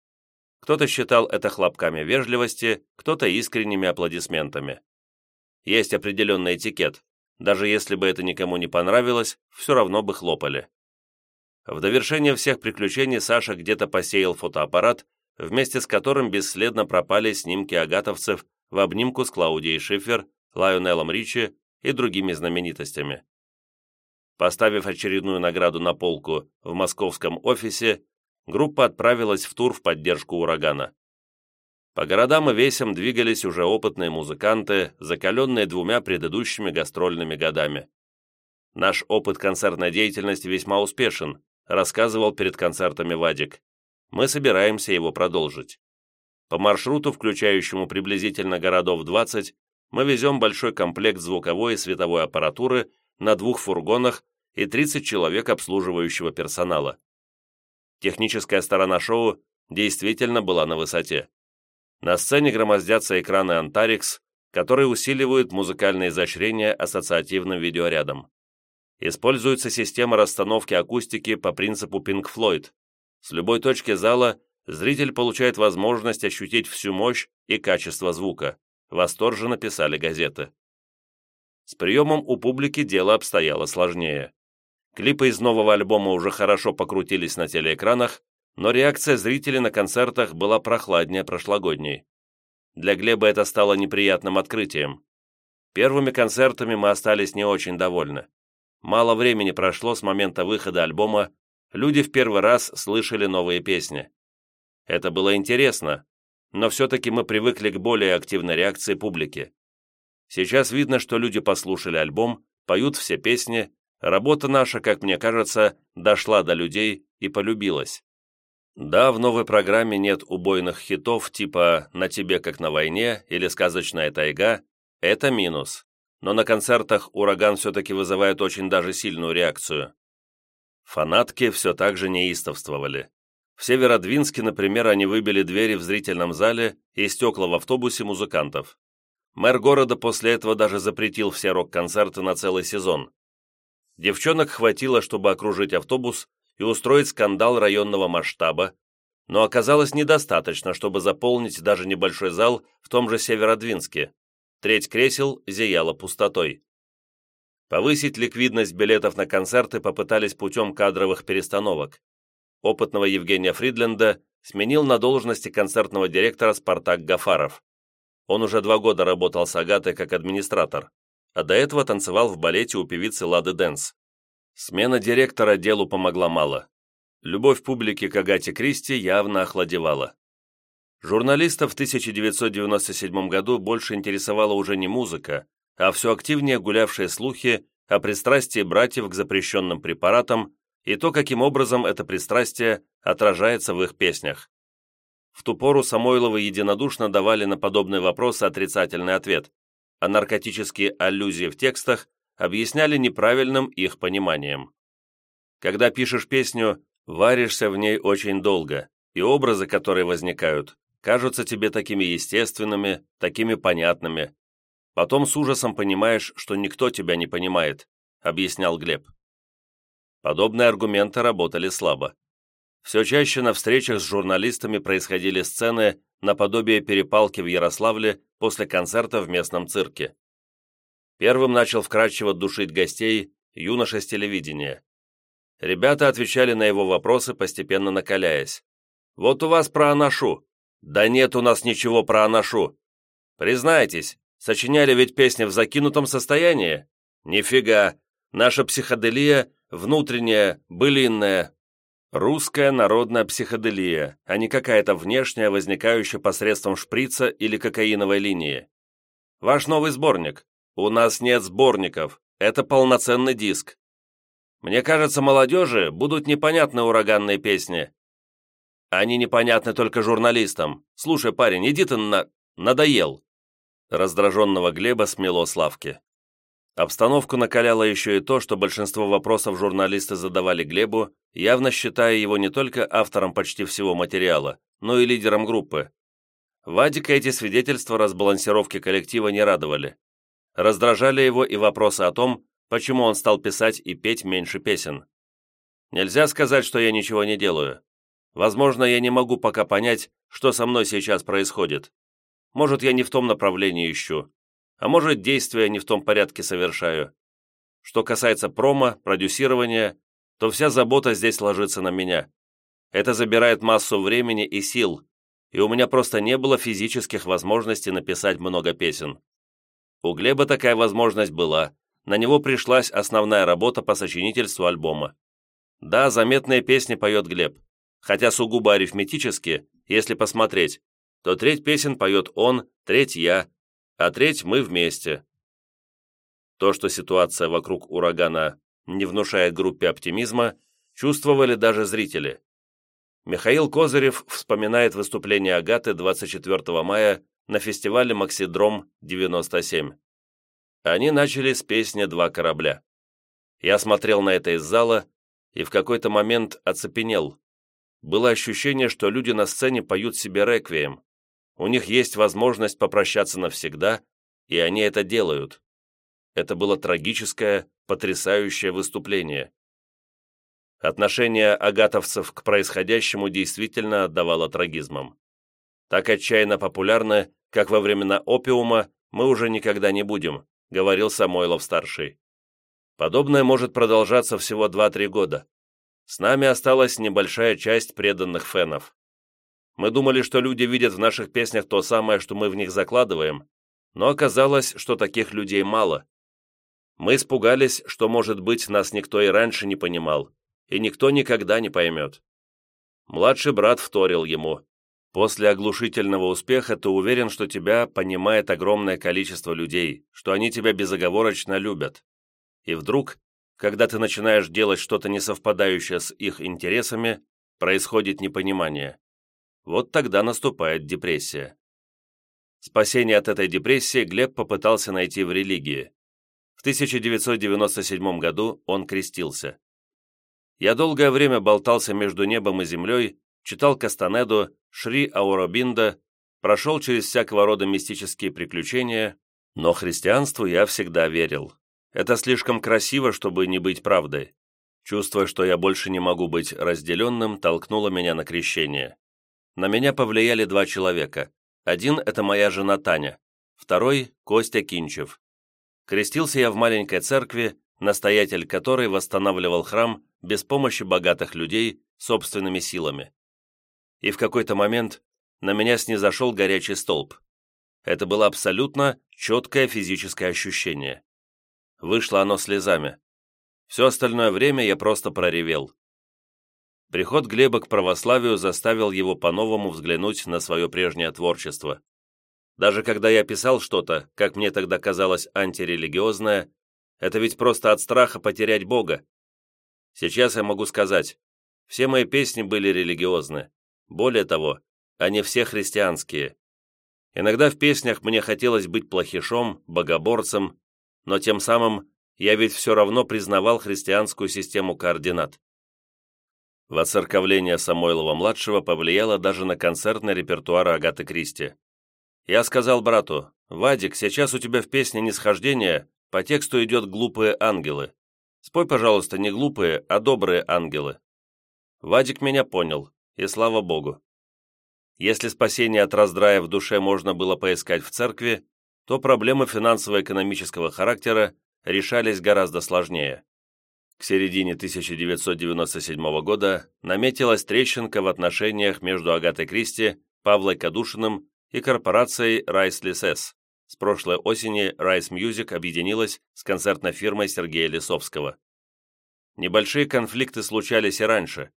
Кто-то считал это хлопками вежливости, кто-то искренними аплодисментами. Есть определенный этикет. Даже если бы это никому не понравилось, все равно бы хлопали. В довершение всех приключений Саша где-то посеял фотоаппарат, вместе с которым бесследно пропали снимки агатовцев в обнимку с Клаудией Шифер, Лайонеллом Ричи и другими знаменитостями. Поставив очередную награду на полку в московском офисе, группа отправилась в тур в поддержку урагана. По городам и весям двигались уже опытные музыканты, закаленные двумя предыдущими гастрольными годами. Наш опыт концертной деятельности весьма успешен, рассказывал перед концертами Вадик. Мы собираемся его продолжить. По маршруту, включающему приблизительно городов 20, мы везем большой комплект звуковой и световой аппаратуры на двух фургонах и 30 человек обслуживающего персонала. Техническая сторона шоу действительно была на высоте. На сцене громоздятся экраны Antarix, которые усиливают музыкальное изощрение ассоциативным видеорядом. Используется система расстановки акустики по принципу Pink Floyd. С любой точки зала зритель получает возможность ощутить всю мощь и качество звука, восторженно писали газеты. С приемом у публики дело обстояло сложнее. Клипы из нового альбома уже хорошо покрутились на телеэкранах, но реакция зрителей на концертах была прохладнее прошлогодней. Для Глеба это стало неприятным открытием. Первыми концертами мы остались не очень довольны. Мало времени прошло с момента выхода альбома, люди в первый раз слышали новые песни. Это было интересно, но все-таки мы привыкли к более активной реакции публики. Сейчас видно, что люди послушали альбом, поют все песни, работа наша, как мне кажется, дошла до людей и полюбилась. Да, в новой программе нет убойных хитов типа «На тебе, как на войне» или «Сказочная тайга». Это минус. Но на концертах «Ураган» все-таки вызывает очень даже сильную реакцию. Фанатки все так же неистовствовали. В Северодвинске, например, они выбили двери в зрительном зале и стекла в автобусе музыкантов. Мэр города после этого даже запретил все рок-концерты на целый сезон. Девчонок хватило, чтобы окружить автобус и устроить скандал районного масштаба, но оказалось недостаточно, чтобы заполнить даже небольшой зал в том же Северодвинске. Треть кресел зияла пустотой. Повысить ликвидность билетов на концерты попытались путем кадровых перестановок. Опытного Евгения Фридленда сменил на должности концертного директора Спартак Гафаров. Он уже два года работал с Агатой как администратор, а до этого танцевал в балете у певицы Лады Дэнс. Смена директора делу помогла мало. Любовь публики к Агате Кристи явно охладевала. Журналистов в 1997 году больше интересовала уже не музыка, а все активнее гулявшие слухи о пристрастии братьев к запрещенным препаратам и то, каким образом это пристрастие отражается в их песнях. В ту пору Самойловы единодушно давали на подобные вопросы отрицательный ответ, а наркотические аллюзии в текстах объясняли неправильным их пониманием. Когда пишешь песню, варишься в ней очень долго, и образы, которые возникают, кажутся тебе такими естественными, такими понятными. Потом с ужасом понимаешь, что никто тебя не понимает, объяснял Глеб. Подобные аргументы работали слабо. Все чаще на встречах с журналистами происходили сцены наподобие перепалки в Ярославле после концерта в местном цирке. Первым начал вкратчиво душить гостей юноша с телевидения. Ребята отвечали на его вопросы, постепенно накаляясь. «Вот у вас про Анашу». «Да нет у нас ничего про Анашу». «Признайтесь, сочиняли ведь песни в закинутом состоянии?» «Нифига. Наша психоделия внутренняя, былинная». Русская народная психоделия, а не какая-то внешняя, возникающая посредством шприца или кокаиновой линии. Ваш новый сборник. У нас нет сборников, это полноценный диск. Мне кажется, молодежи будут непонятны ураганные песни. Они непонятны только журналистам. Слушай, парень, иди ты на... надоел. Раздраженного Глеба смело Славки. Обстановку накаляло еще и то, что большинство вопросов журналисты задавали Глебу, явно считая его не только автором почти всего материала, но и лидером группы. Вадика эти свидетельства разбалансировки коллектива не радовали. Раздражали его и вопросы о том, почему он стал писать и петь меньше песен. Нельзя сказать, что я ничего не делаю. Возможно, я не могу пока понять, что со мной сейчас происходит. Может, я не в том направлении ищу, а может, действия не в том порядке совершаю. Что касается промо, продюсирования, то вся забота здесь ложится на меня. Это забирает массу времени и сил, и у меня просто не было физических возможностей написать много песен. У Глеба такая возможность была, на него пришлась основная работа по сочинительству альбома. Да, заметные песни поет Глеб, хотя сугубо арифметически, если посмотреть, то треть песен поет он, треть я, а треть мы вместе. То, что ситуация вокруг урагана не внушает группе оптимизма, чувствовали даже зрители. Михаил Козырев вспоминает выступление Агаты 24 мая на фестивале «Максидром-97». Они начали с песни «Два корабля». Я смотрел на это из зала и в какой-то момент оцепенел. Было ощущение, что люди на сцене поют себе реквием. У них есть возможность попрощаться навсегда, и они это делают. Это было трагическое, потрясающее выступление. Отношение агатовцев к происходящему действительно отдавало трагизмом. Так отчаянно популярно, как во времена опиума, мы уже никогда не будем, говорил Самойлов-старший. Подобное может продолжаться всего 2-3 года. С нами осталась небольшая часть преданных фенов. Мы думали, что люди видят в наших песнях то самое, что мы в них закладываем, но оказалось, что таких людей мало. Мы испугались, что, может быть, нас никто и раньше не понимал, и никто никогда не поймет. Младший брат вторил ему. После оглушительного успеха ты уверен, что тебя понимает огромное количество людей, что они тебя безоговорочно любят. И вдруг, когда ты начинаешь делать что-то несовпадающее с их интересами, происходит непонимание. Вот тогда наступает депрессия. Спасение от этой депрессии Глеб попытался найти в религии. В 1997 году он крестился. Я долгое время болтался между небом и землей, читал Кастанеду, Шри Ауробинда, прошел через всякого рода мистические приключения, но христианству я всегда верил. Это слишком красиво, чтобы не быть правдой. Чувство, что я больше не могу быть разделенным, толкнуло меня на крещение. На меня повлияли два человека. Один – это моя жена Таня, второй – Костя Кинчев. Крестился я в маленькой церкви, настоятель которой восстанавливал храм без помощи богатых людей собственными силами. И в какой-то момент на меня снизошел горячий столб. Это было абсолютно четкое физическое ощущение. Вышло оно слезами. Все остальное время я просто проревел. Приход Глеба к православию заставил его по-новому взглянуть на свое прежнее творчество. Даже когда я писал что-то, как мне тогда казалось, антирелигиозное, это ведь просто от страха потерять Бога. Сейчас я могу сказать, все мои песни были религиозны. Более того, они все христианские. Иногда в песнях мне хотелось быть плохишом, богоборцем, но тем самым я ведь все равно признавал христианскую систему координат. Воцерковление Самойлова-младшего повлияло даже на концертный репертуар Агаты Кристи. Я сказал брату, «Вадик, сейчас у тебя в песне «Нисхождение» по тексту идет «Глупые ангелы». Спой, пожалуйста, не глупые, а добрые ангелы». Вадик меня понял, и слава богу. Если спасение от раздрая в душе можно было поискать в церкви, то проблемы финансово-экономического характера решались гораздо сложнее. К середине 1997 года наметилась трещинка в отношениях между Агатой Кристи, Павлой Кадушиным и корпорацией Rice С. С прошлой осени Rice Music объединилась с концертной фирмой Сергея Лисовского. Небольшие конфликты случались и раньше.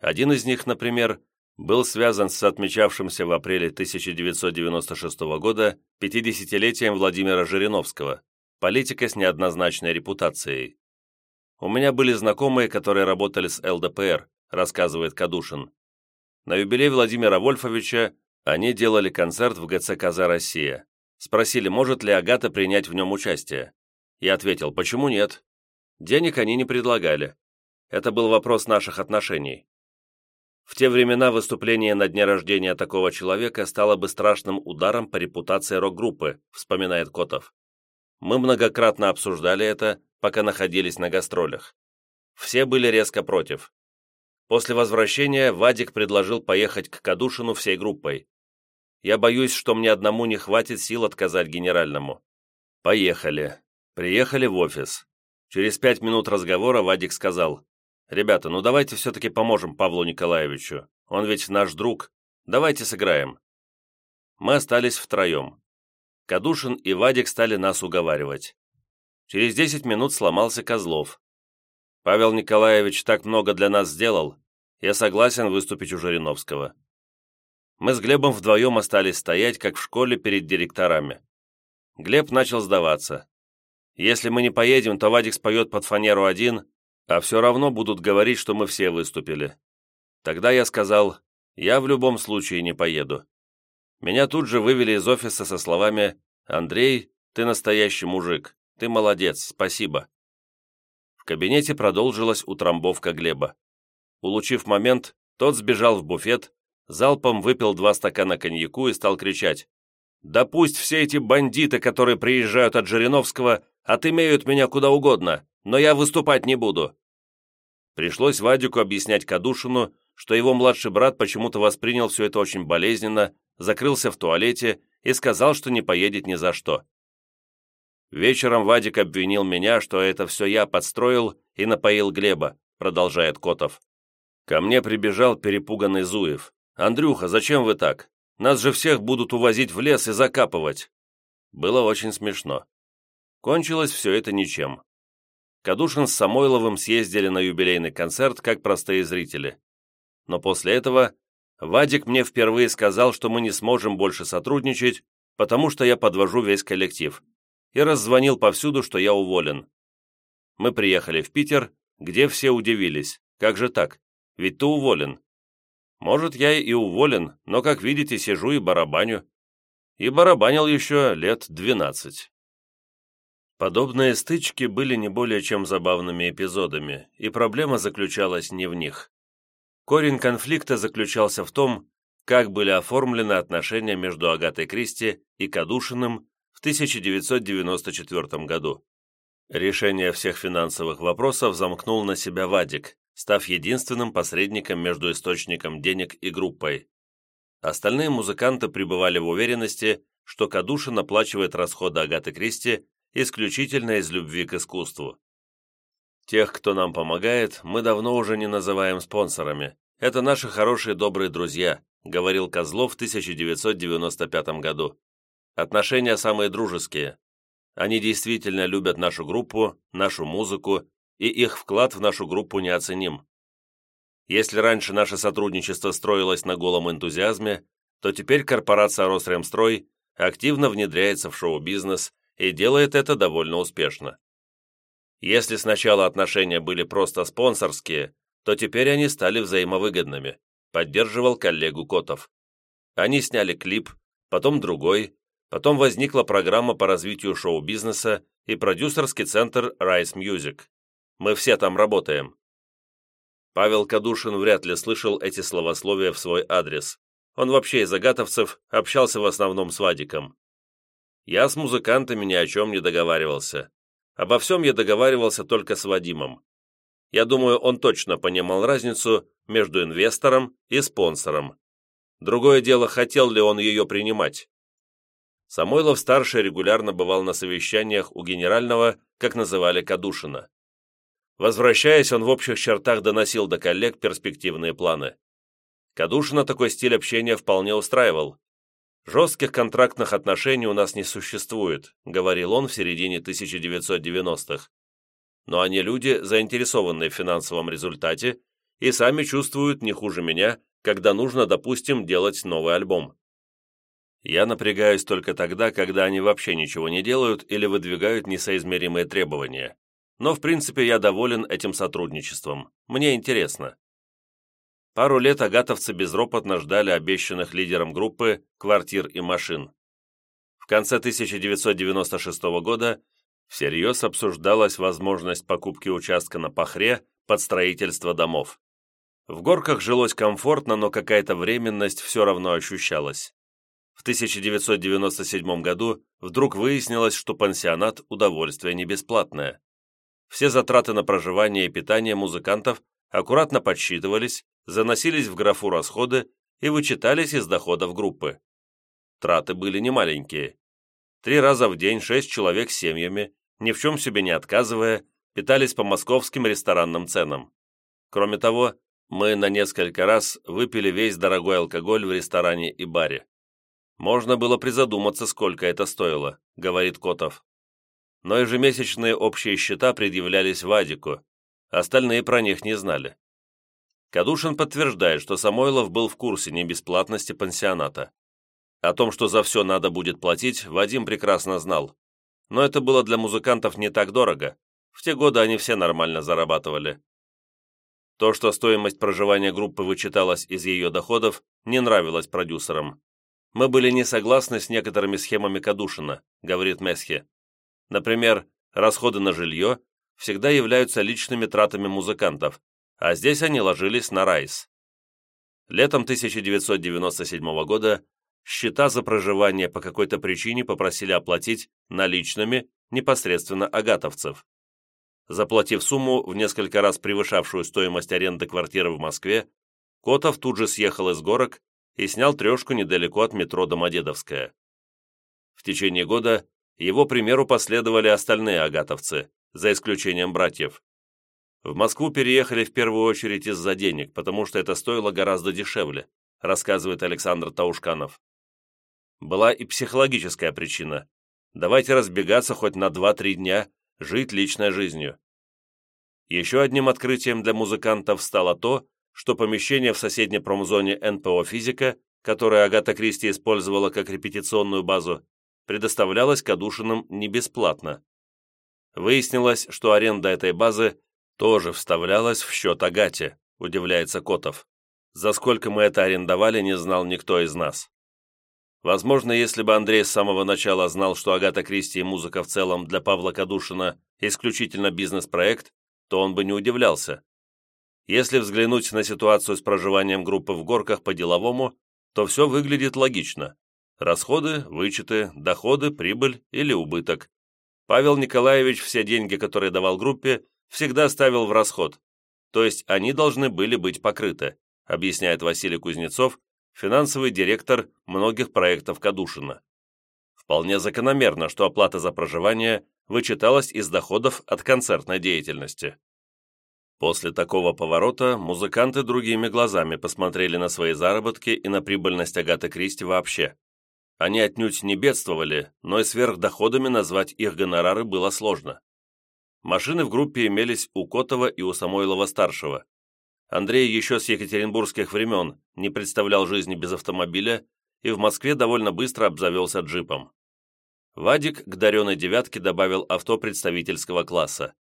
Один из них, например, был связан с отмечавшимся в апреле 1996 года 50-летием Владимира Жириновского, политика с неоднозначной репутацией. У меня были знакомые, которые работали с ЛДПР, рассказывает Кадушин. На юбилей Владимира Вольфовича они делали концерт в ГЦК «За Россия». Спросили, может ли Агата принять в нем участие. Я ответил, почему нет? Денег они не предлагали. Это был вопрос наших отношений. В те времена выступление на дне рождения такого человека стало бы страшным ударом по репутации рок-группы, вспоминает Котов. Мы многократно обсуждали это, пока находились на гастролях. Все были резко против. После возвращения Вадик предложил поехать к Кадушину всей группой. Я боюсь, что мне одному не хватит сил отказать генеральному. Поехали. Приехали в офис. Через пять минут разговора Вадик сказал, «Ребята, ну давайте все-таки поможем Павлу Николаевичу. Он ведь наш друг. Давайте сыграем». Мы остались втроем. Кадушин и Вадик стали нас уговаривать. Через 10 минут сломался Козлов. Павел Николаевич так много для нас сделал, я согласен выступить у Жириновского. Мы с Глебом вдвоем остались стоять, как в школе перед директорами. Глеб начал сдаваться. Если мы не поедем, то Вадик споет под фанеру один, а все равно будут говорить, что мы все выступили. Тогда я сказал, я в любом случае не поеду. Меня тут же вывели из офиса со словами «Андрей, ты настоящий мужик. Ты молодец, спасибо». В кабинете продолжилась утрамбовка Глеба. Улучив момент, тот сбежал в буфет, залпом выпил два стакана коньяку и стал кричать. «Да пусть все эти бандиты, которые приезжают от Жириновского, отымеют меня куда угодно, но я выступать не буду». Пришлось Вадику объяснять Кадушину, что его младший брат почему-то воспринял все это очень болезненно, закрылся в туалете и сказал, что не поедет ни за что. Вечером Вадик обвинил меня, что это все я подстроил и напоил Глеба, продолжает Котов. Ко мне прибежал перепуганный Зуев. «Андрюха, зачем вы так? Нас же всех будут увозить в лес и закапывать». Было очень смешно. Кончилось все это ничем. Кадушин с Самойловым съездили на юбилейный концерт, как простые зрители. Но после этого Вадик мне впервые сказал, что мы не сможем больше сотрудничать, потому что я подвожу весь коллектив, и раззвонил повсюду, что я уволен. Мы приехали в Питер, где все удивились. Как же так? Ведь ты уволен. Может, я и уволен, но, как видите, сижу и барабаню. И барабанил еще лет двенадцать. Подобные стычки были не более чем забавными эпизодами, и проблема заключалась не в них. Корень конфликта заключался в том, как были оформлены отношения между Агатой Кристи и Кадушиным 1994 году. Решение всех финансовых вопросов замкнул на себя Вадик, став единственным посредником между источником денег и группой. Остальные музыканты пребывали в уверенности, что Кадушин оплачивает расходы Агаты Кристи исключительно из любви к искусству. Тех, кто нам помогает, мы давно уже не называем спонсорами. Это наши хорошие добрые друзья, говорил Козлов в 1995 году. Отношения самые дружеские. Они действительно любят нашу группу, нашу музыку, и их вклад в нашу группу неоценим. Если раньше наше сотрудничество строилось на голом энтузиазме, то теперь корпорация «Росремстрой» активно внедряется в шоу-бизнес и делает это довольно успешно. Если сначала отношения были просто спонсорские, то теперь они стали взаимовыгодными, поддерживал коллегу Котов. Они сняли клип, потом другой, потом возникла программа по развитию шоу-бизнеса и продюсерский центр Rise Music. Мы все там работаем». Павел Кадушин вряд ли слышал эти словословия в свой адрес. Он вообще из агатовцев общался в основном с Вадиком. Я с музыкантами ни о чем не договаривался. Обо всем я договаривался только с Вадимом. Я думаю, он точно понимал разницу между инвестором и спонсором. Другое дело, хотел ли он ее принимать. Самойлов-старший регулярно бывал на совещаниях у генерального, как называли Кадушина. Возвращаясь, он в общих чертах доносил до коллег перспективные планы. Кадушина такой стиль общения вполне устраивал. «Жестких контрактных отношений у нас не существует», говорил он в середине 1990-х. «Но они люди, заинтересованные в финансовом результате, и сами чувствуют не хуже меня, когда нужно, допустим, делать новый альбом. Я напрягаюсь только тогда, когда они вообще ничего не делают или выдвигают несоизмеримые требования но в принципе я доволен этим сотрудничеством. Мне интересно. Пару лет агатовцы безропотно ждали обещанных лидером группы квартир и машин. В конце 1996 года всерьез обсуждалась возможность покупки участка на Пахре под строительство домов. В горках жилось комфортно, но какая-то временность все равно ощущалась. В 1997 году вдруг выяснилось, что пансионат – удовольствие не бесплатное. Все затраты на проживание и питание музыкантов аккуратно подсчитывались, заносились в графу расходы и вычитались из доходов группы. Траты были немаленькие. Три раза в день шесть человек с семьями, ни в чем себе не отказывая, питались по московским ресторанным ценам. Кроме того, мы на несколько раз выпили весь дорогой алкоголь в ресторане и баре. Можно было призадуматься, сколько это стоило, говорит Котов но ежемесячные общие счета предъявлялись Вадику, остальные про них не знали. Кадушин подтверждает, что Самойлов был в курсе небесплатности пансионата. О том, что за все надо будет платить, Вадим прекрасно знал. Но это было для музыкантов не так дорого. В те годы они все нормально зарабатывали. То, что стоимость проживания группы вычиталась из ее доходов, не нравилось продюсерам. «Мы были не согласны с некоторыми схемами Кадушина», — говорит Месхе. Например, расходы на жилье всегда являются личными тратами музыкантов, а здесь они ложились на райс. Летом 1997 года счета за проживание по какой-то причине попросили оплатить наличными непосредственно агатовцев. Заплатив сумму, в несколько раз превышавшую стоимость аренды квартиры в Москве, Котов тут же съехал из горок и снял трешку недалеко от метро Домодедовская. В течение года его примеру последовали остальные агатовцы, за исключением братьев. В Москву переехали в первую очередь из-за денег, потому что это стоило гораздо дешевле, рассказывает Александр Таушканов. Была и психологическая причина. Давайте разбегаться хоть на 2-3 дня, жить личной жизнью. Еще одним открытием для музыкантов стало то, что помещение в соседней промзоне НПО «Физика», которое Агата Кристи использовала как репетиционную базу, предоставлялось Кадушиным не бесплатно. Выяснилось, что аренда этой базы тоже вставлялась в счет Агате, удивляется Котов. За сколько мы это арендовали, не знал никто из нас. Возможно, если бы Андрей с самого начала знал, что Агата Кристи и музыка в целом для Павла Кадушина исключительно бизнес-проект, то он бы не удивлялся. Если взглянуть на ситуацию с проживанием группы в горках по-деловому, то все выглядит логично. Расходы, вычеты, доходы, прибыль или убыток. Павел Николаевич все деньги, которые давал группе, всегда ставил в расход, то есть они должны были быть покрыты, объясняет Василий Кузнецов, финансовый директор многих проектов Кадушина. Вполне закономерно, что оплата за проживание вычиталась из доходов от концертной деятельности. После такого поворота музыканты другими глазами посмотрели на свои заработки и на прибыльность Агаты Кристи вообще. Они отнюдь не бедствовали, но и сверхдоходами назвать их гонорары было сложно. Машины в группе имелись у Котова и у Самойлова-старшего. Андрей еще с екатеринбургских времен не представлял жизни без автомобиля и в Москве довольно быстро обзавелся джипом. Вадик к дареной девятке добавил авто представительского класса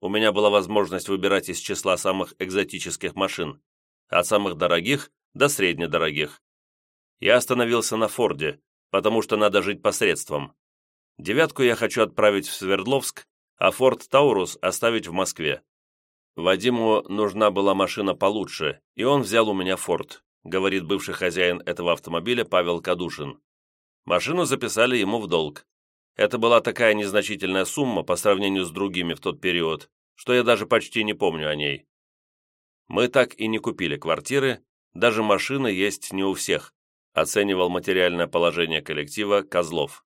у меня была возможность выбирать из числа самых экзотических машин, от самых дорогих до среднедорогих. Я остановился на Форде, потому что надо жить посредством. Девятку я хочу отправить в Свердловск, а Форд Таурус оставить в Москве. Вадиму нужна была машина получше, и он взял у меня Форд, говорит бывший хозяин этого автомобиля Павел Кадушин. Машину записали ему в долг. Это была такая незначительная сумма по сравнению с другими в тот период, что я даже почти не помню о ней. Мы так и не купили квартиры, даже машины есть не у всех, оценивал материальное положение коллектива Козлов.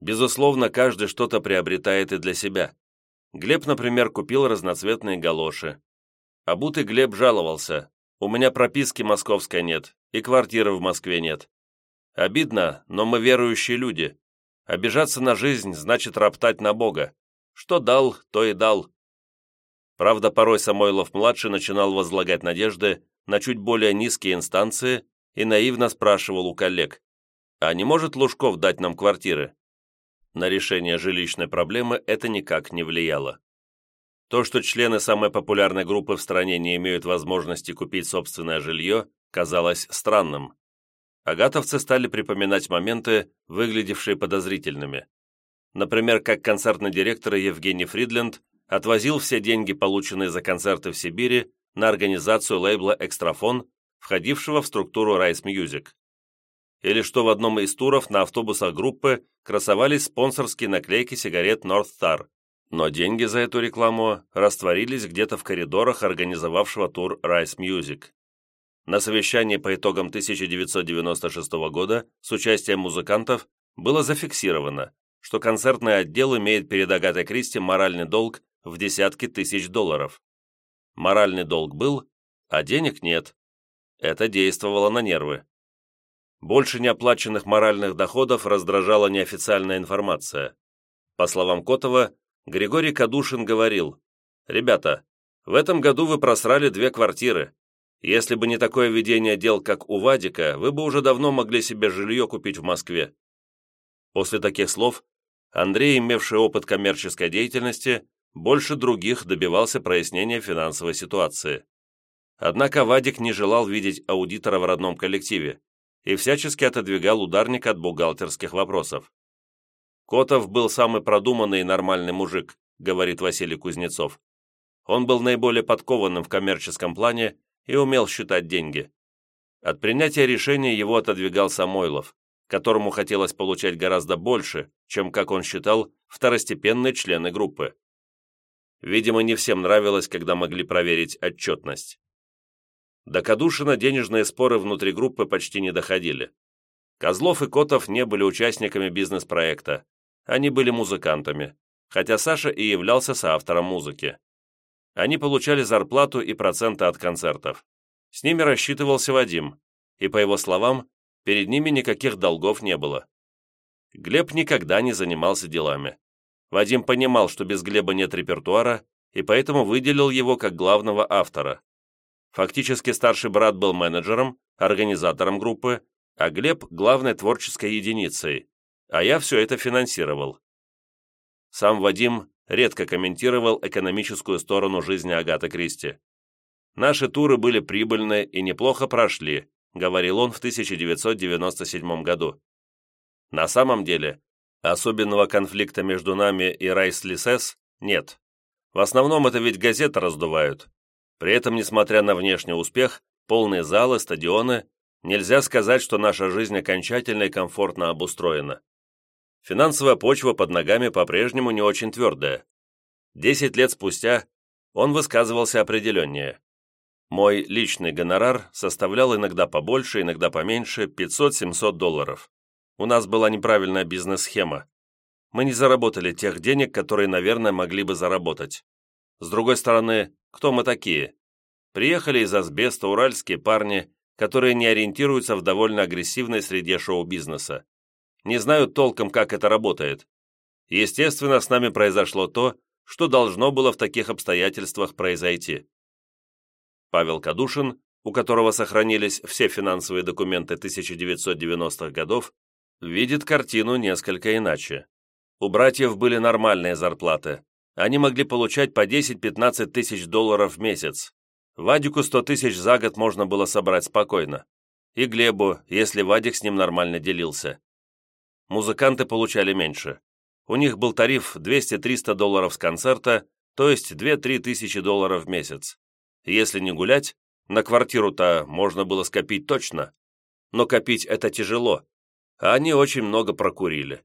Безусловно, каждый что-то приобретает и для себя. Глеб, например, купил разноцветные галоши. Обутый Глеб жаловался. «У меня прописки московской нет, и квартиры в Москве нет. Обидно, но мы верующие люди, Обижаться на жизнь значит роптать на Бога. Что дал, то и дал. Правда, порой Самойлов-младший начинал возлагать надежды на чуть более низкие инстанции и наивно спрашивал у коллег, а не может Лужков дать нам квартиры? На решение жилищной проблемы это никак не влияло. То, что члены самой популярной группы в стране не имеют возможности купить собственное жилье, казалось странным агатовцы стали припоминать моменты, выглядевшие подозрительными. Например, как концертный директор Евгений Фридленд отвозил все деньги, полученные за концерты в Сибири, на организацию лейбла «Экстрафон», входившего в структуру Rice Music. Или что в одном из туров на автобусах группы красовались спонсорские наклейки сигарет North Star, но деньги за эту рекламу растворились где-то в коридорах организовавшего тур Rice Music. На совещании по итогам 1996 года с участием музыкантов было зафиксировано, что концертный отдел имеет перед Агатой Кристи моральный долг в десятки тысяч долларов. Моральный долг был, а денег нет. Это действовало на нервы. Больше неоплаченных моральных доходов раздражала неофициальная информация. По словам Котова, Григорий Кадушин говорил, «Ребята, в этом году вы просрали две квартиры, если бы не такое ведение дел, как у Вадика, вы бы уже давно могли себе жилье купить в Москве. После таких слов Андрей, имевший опыт коммерческой деятельности, больше других добивался прояснения финансовой ситуации. Однако Вадик не желал видеть аудитора в родном коллективе и всячески отодвигал ударник от бухгалтерских вопросов. Котов был самый продуманный и нормальный мужик, говорит Василий Кузнецов. Он был наиболее подкованным в коммерческом плане и умел считать деньги. От принятия решения его отодвигал Самойлов, которому хотелось получать гораздо больше, чем, как он считал, второстепенные члены группы. Видимо, не всем нравилось, когда могли проверить отчетность. До Кадушина денежные споры внутри группы почти не доходили. Козлов и Котов не были участниками бизнес-проекта. Они были музыкантами, хотя Саша и являлся соавтором музыки. Они получали зарплату и проценты от концертов. С ними рассчитывался Вадим, и, по его словам, перед ними никаких долгов не было. Глеб никогда не занимался делами. Вадим понимал, что без Глеба нет репертуара, и поэтому выделил его как главного автора. Фактически старший брат был менеджером, организатором группы, а Глеб – главной творческой единицей, а я все это финансировал. Сам Вадим редко комментировал экономическую сторону жизни Агаты Кристи. «Наши туры были прибыльны и неплохо прошли», – говорил он в 1997 году. На самом деле, особенного конфликта между нами и Райс нет. В основном это ведь газеты раздувают. При этом, несмотря на внешний успех, полные залы, стадионы, нельзя сказать, что наша жизнь окончательно и комфортно обустроена. Финансовая почва под ногами по-прежнему не очень твердая. Десять лет спустя он высказывался определеннее. Мой личный гонорар составлял иногда побольше, иногда поменьше, 500-700 долларов. У нас была неправильная бизнес-схема. Мы не заработали тех денег, которые, наверное, могли бы заработать. С другой стороны, кто мы такие? Приехали из асбеста уральские парни, которые не ориентируются в довольно агрессивной среде шоу-бизнеса. Не знают толком, как это работает. Естественно, с нами произошло то, что должно было в таких обстоятельствах произойти. Павел Кадушин, у которого сохранились все финансовые документы 1990-х годов, видит картину несколько иначе. У братьев были нормальные зарплаты, они могли получать по 10-15 тысяч долларов в месяц. Вадику 100 тысяч за год можно было собрать спокойно. И Глебу, если Вадик с ним нормально делился. Музыканты получали меньше. У них был тариф 200-300 долларов с концерта, то есть 2-3 тысячи долларов в месяц. Если не гулять, на квартиру-то можно было скопить точно. Но копить это тяжело, а они очень много прокурили.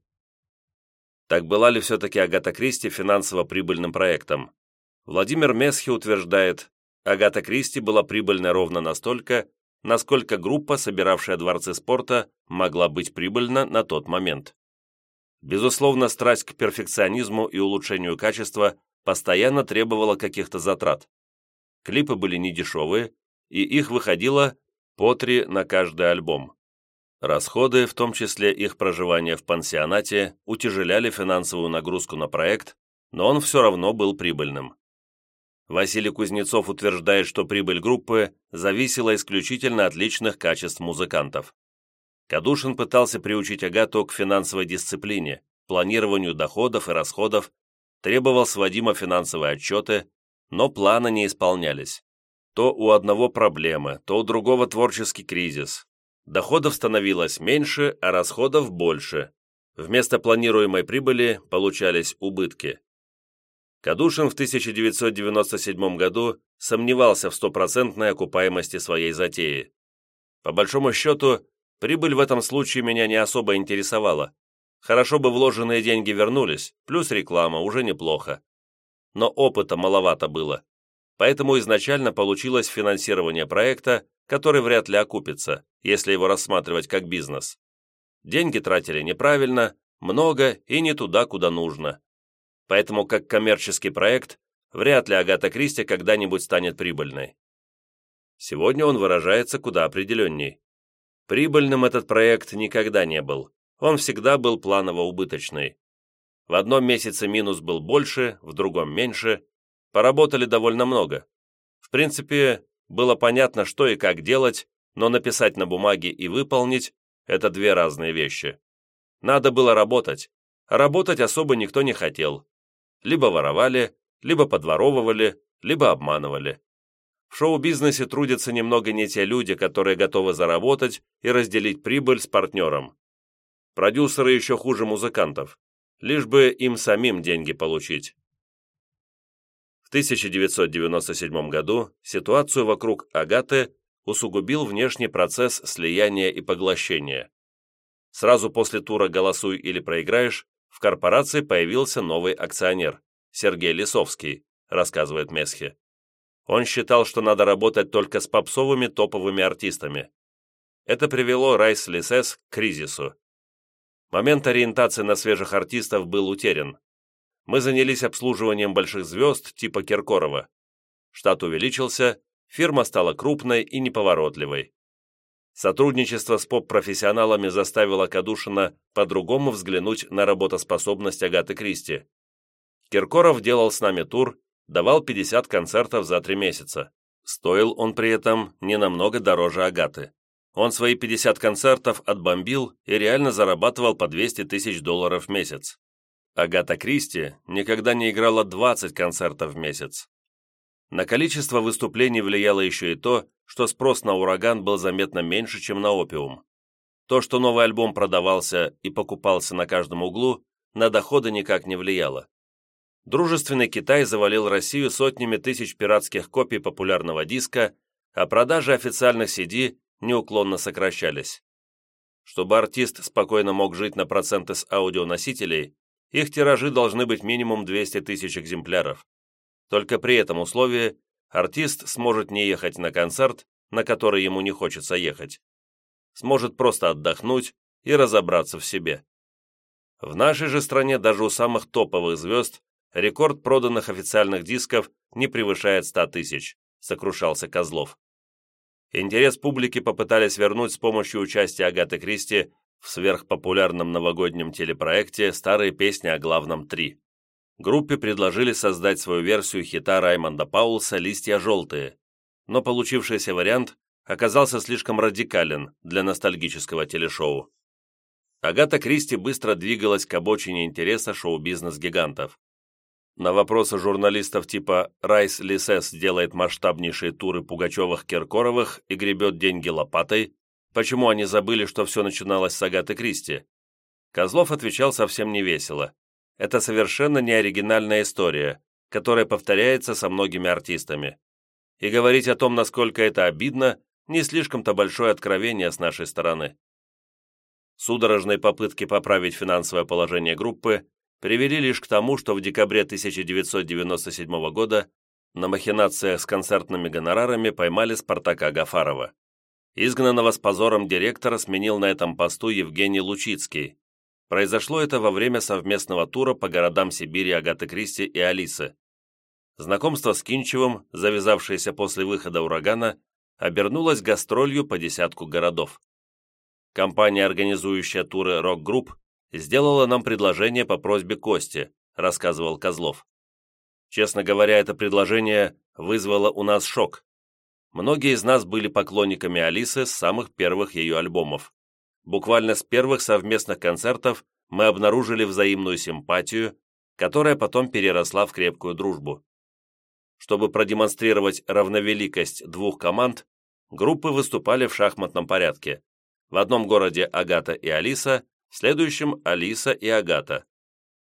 Так была ли все-таки Агата Кристи финансово прибыльным проектом? Владимир Месхи утверждает, Агата Кристи была прибыльной ровно настолько, насколько группа, собиравшая дворцы спорта, могла быть прибыльна на тот момент. Безусловно, страсть к перфекционизму и улучшению качества постоянно требовала каких-то затрат. Клипы были недешевые, и их выходило по три на каждый альбом. Расходы, в том числе их проживание в пансионате, утяжеляли финансовую нагрузку на проект, но он все равно был прибыльным. Василий Кузнецов утверждает, что прибыль группы зависела исключительно от личных качеств музыкантов. Кадушин пытался приучить Агату к финансовой дисциплине, планированию доходов и расходов, требовал с Вадима финансовые отчеты, но планы не исполнялись. То у одного проблемы, то у другого творческий кризис, Доходов становилось меньше, а расходов больше. Вместо планируемой прибыли получались убытки. Кадушин в 1997 году сомневался в стопроцентной окупаемости своей затеи. По большому счету, прибыль в этом случае меня не особо интересовала. Хорошо бы вложенные деньги вернулись, плюс реклама, уже неплохо. Но опыта маловато было. Поэтому изначально получилось финансирование проекта, который вряд ли окупится, если его рассматривать как бизнес. Деньги тратили неправильно, много и не туда, куда нужно. Поэтому как коммерческий проект, вряд ли Агата Кристи когда-нибудь станет прибыльной. Сегодня он выражается куда определенней. Прибыльным этот проект никогда не был, он всегда был планово-убыточный. В одном месяце минус был больше, в другом меньше, поработали довольно много. В принципе, было понятно, что и как делать, но написать на бумаге и выполнить – это две разные вещи. Надо было работать, а работать особо никто не хотел. Либо воровали, либо подворовывали, либо обманывали. В шоу-бизнесе трудятся немного не те люди, которые готовы заработать и разделить прибыль с партнером. Продюсеры еще хуже музыкантов, лишь бы им самим деньги получить. 1997 году ситуацию вокруг Агаты усугубил внешний процесс слияния и поглощения. Сразу после тура «Голосуй или проиграешь» в корпорации появился новый акционер – Сергей Лисовский, рассказывает Месхи. Он считал, что надо работать только с попсовыми топовыми артистами. Это привело Райс Лисес к кризису. Момент ориентации на свежих артистов был утерян. Мы занялись обслуживанием больших звезд типа Киркорова. Штат увеличился, фирма стала крупной и неповоротливой. Сотрудничество с поп-профессионалами заставило Кадушина по-другому взглянуть на работоспособность Агаты Кристи. Киркоров делал с нами тур, давал 50 концертов за три месяца. Стоил он при этом не намного дороже Агаты. Он свои 50 концертов отбомбил и реально зарабатывал по 200 тысяч долларов в месяц. Агата Кристи никогда не играла 20 концертов в месяц. На количество выступлений влияло еще и то, что спрос на «Ураган» был заметно меньше, чем на «Опиум». То, что новый альбом продавался и покупался на каждом углу, на доходы никак не влияло. Дружественный Китай завалил Россию сотнями тысяч пиратских копий популярного диска, а продажи официальных CD неуклонно сокращались. Чтобы артист спокойно мог жить на проценты с аудионосителей, их тиражи должны быть минимум 200 тысяч экземпляров. Только при этом условии артист сможет не ехать на концерт, на который ему не хочется ехать. Сможет просто отдохнуть и разобраться в себе. В нашей же стране даже у самых топовых звезд рекорд проданных официальных дисков не превышает 100 тысяч, сокрушался Козлов. Интерес публики попытались вернуть с помощью участия Агаты Кристи в сверхпопулярном новогоднем телепроекте «Старые песни о главном 3» группе предложили создать свою версию хита Раймонда Паулса «Листья желтые», но получившийся вариант оказался слишком радикален для ностальгического телешоу. Агата Кристи быстро двигалась к обочине интереса шоу-бизнес-гигантов. На вопросы журналистов типа «Райс Лисес делает масштабнейшие туры Пугачевых-Киркоровых и гребет деньги лопатой», почему они забыли, что все начиналось с Агаты Кристи, Козлов отвечал совсем невесело это совершенно не оригинальная история, которая повторяется со многими артистами. И говорить о том, насколько это обидно, не слишком-то большое откровение с нашей стороны. Судорожные попытки поправить финансовое положение группы привели лишь к тому, что в декабре 1997 года на махинациях с концертными гонорарами поймали Спартака Гафарова. Изгнанного с позором директора сменил на этом посту Евгений Лучицкий, Произошло это во время совместного тура по городам Сибири Агаты Кристи и Алисы. Знакомство с Кинчевым, завязавшееся после выхода «Урагана», обернулось гастролью по десятку городов. Компания, организующая туры «Рок-групп», сделала нам предложение по просьбе Кости, рассказывал Козлов. Честно говоря, это предложение вызвало у нас шок. Многие из нас были поклонниками Алисы с самых первых ее альбомов. Буквально с первых совместных концертов мы обнаружили взаимную симпатию, которая потом переросла в крепкую дружбу. Чтобы продемонстрировать равновеликость двух команд, группы выступали в шахматном порядке. В одном городе Агата и Алиса, в следующем Алиса и Агата.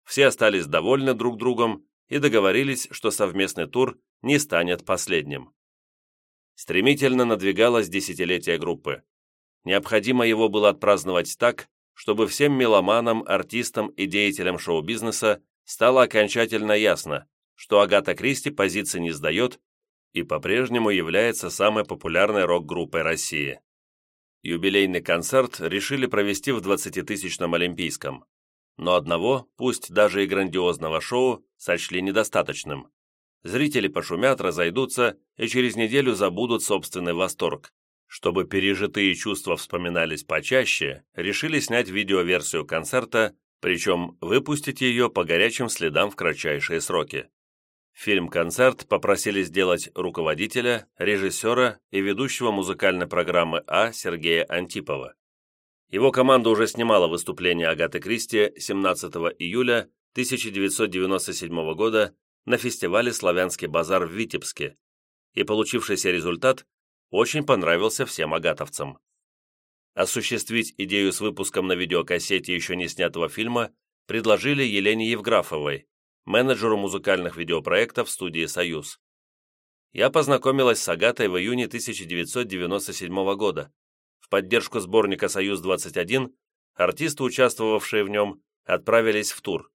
Все остались довольны друг другом и договорились, что совместный тур не станет последним. Стремительно надвигалось десятилетие группы. Необходимо его было отпраздновать так, чтобы всем меломанам, артистам и деятелям шоу-бизнеса стало окончательно ясно, что Агата Кристи позиции не сдает и по-прежнему является самой популярной рок-группой России. Юбилейный концерт решили провести в 20-тысячном Олимпийском, но одного, пусть даже и грандиозного шоу, сочли недостаточным. Зрители пошумят, разойдутся и через неделю забудут собственный восторг. Чтобы пережитые чувства вспоминались почаще, решили снять видеоверсию концерта, причем выпустить ее по горячим следам в кратчайшие сроки. Фильм-концерт попросили сделать руководителя, режиссера и ведущего музыкальной программы А Сергея Антипова. Его команда уже снимала выступление Агаты Кристи 17 июля 1997 года на фестивале «Славянский базар» в Витебске, и получившийся результат очень понравился всем агатовцам. Осуществить идею с выпуском на видеокассете еще не снятого фильма предложили Елене Евграфовой, менеджеру музыкальных видеопроектов студии «Союз». Я познакомилась с Агатой в июне 1997 года. В поддержку сборника «Союз-21» артисты, участвовавшие в нем, отправились в тур.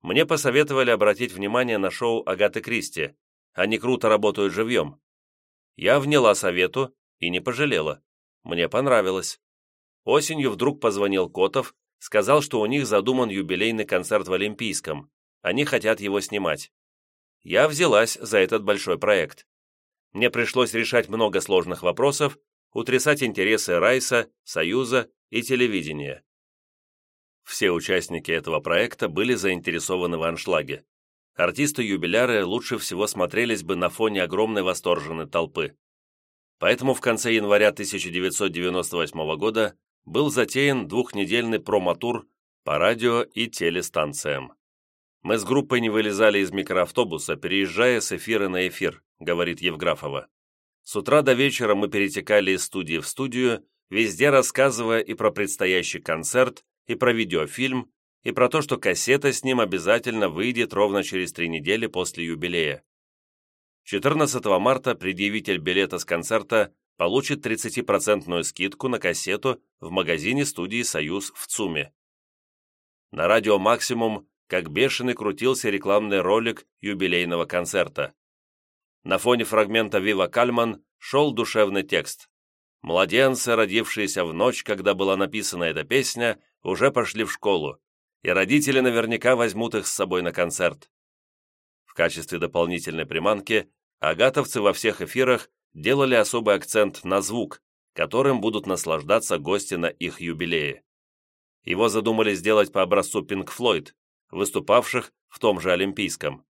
Мне посоветовали обратить внимание на шоу Агаты Кристи. Они круто работают живьем. Я вняла совету и не пожалела. Мне понравилось. Осенью вдруг позвонил Котов, сказал, что у них задуман юбилейный концерт в Олимпийском. Они хотят его снимать. Я взялась за этот большой проект. Мне пришлось решать много сложных вопросов, утрясать интересы Райса, Союза и телевидения. Все участники этого проекта были заинтересованы в аншлаге. Артисты-юбиляры лучше всего смотрелись бы на фоне огромной восторженной толпы. Поэтому в конце января 1998 года был затеян двухнедельный промо-тур по радио и телестанциям. «Мы с группой не вылезали из микроавтобуса, переезжая с эфира на эфир», говорит Евграфова. «С утра до вечера мы перетекали из студии в студию, везде рассказывая и про предстоящий концерт, и про видеофильм, и про то, что кассета с ним обязательно выйдет ровно через три недели после юбилея. 14 марта предъявитель билета с концерта получит 30% скидку на кассету в магазине студии «Союз» в ЦУМе. На радио «Максимум» как бешеный крутился рекламный ролик юбилейного концерта. На фоне фрагмента «Вива Кальман» шел душевный текст. Младенцы, родившиеся в ночь, когда была написана эта песня, уже пошли в школу, и родители наверняка возьмут их с собой на концерт. В качестве дополнительной приманки агатовцы во всех эфирах делали особый акцент на звук, которым будут наслаждаться гости на их юбилее. Его задумали сделать по образцу Pink Floyd, выступавших в том же Олимпийском.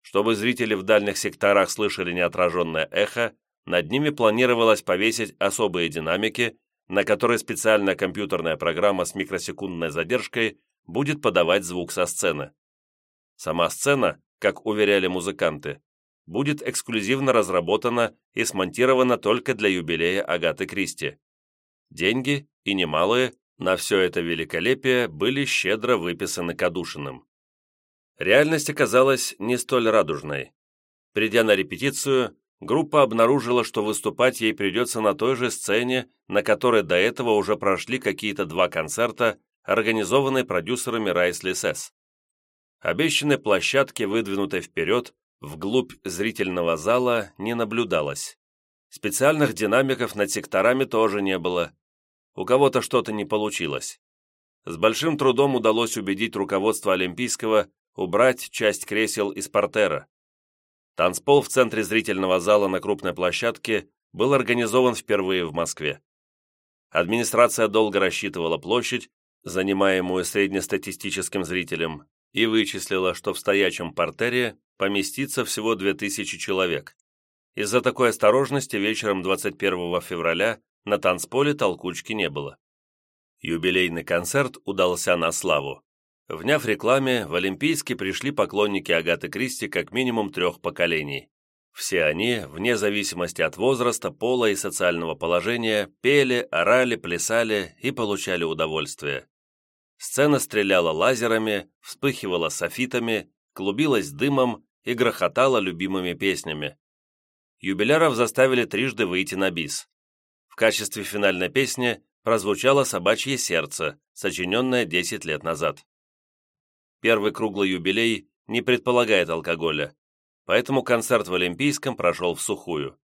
Чтобы зрители в дальних секторах слышали неотраженное эхо, над ними планировалось повесить особые динамики, на которые специальная компьютерная программа с микросекундной задержкой будет подавать звук со сцены. Сама сцена, как уверяли музыканты, будет эксклюзивно разработана и смонтирована только для юбилея Агаты Кристи. Деньги, и немалые, на все это великолепие были щедро выписаны Кадушиным. Реальность оказалась не столь радужной. Придя на репетицию, группа обнаружила, что выступать ей придется на той же сцене, на которой до этого уже прошли какие-то два концерта, организованные продюсерами Райсли Сесс. Обещанной площадки, выдвинутой вперед, вглубь зрительного зала не наблюдалось. Специальных динамиков над секторами тоже не было. У кого-то что-то не получилось. С большим трудом удалось убедить руководство Олимпийского убрать часть кресел из портера. Танцпол в центре зрительного зала на крупной площадке был организован впервые в Москве. Администрация долго рассчитывала площадь, занимаемую среднестатистическим зрителем, и вычислила, что в стоячем портере поместится всего 2000 человек. Из-за такой осторожности вечером 21 февраля на танцполе толкучки не было. Юбилейный концерт удался на славу. Вняв рекламе, в Олимпийский пришли поклонники Агаты Кристи как минимум трех поколений. Все они, вне зависимости от возраста, пола и социального положения, пели, орали, плясали и получали удовольствие. Сцена стреляла лазерами, вспыхивала софитами, клубилась дымом и грохотала любимыми песнями. Юбиляров заставили трижды выйти на бис. В качестве финальной песни прозвучало «Собачье сердце», сочиненное 10 лет назад. Первый круглый юбилей не предполагает алкоголя, поэтому концерт в Олимпийском прошел в сухую.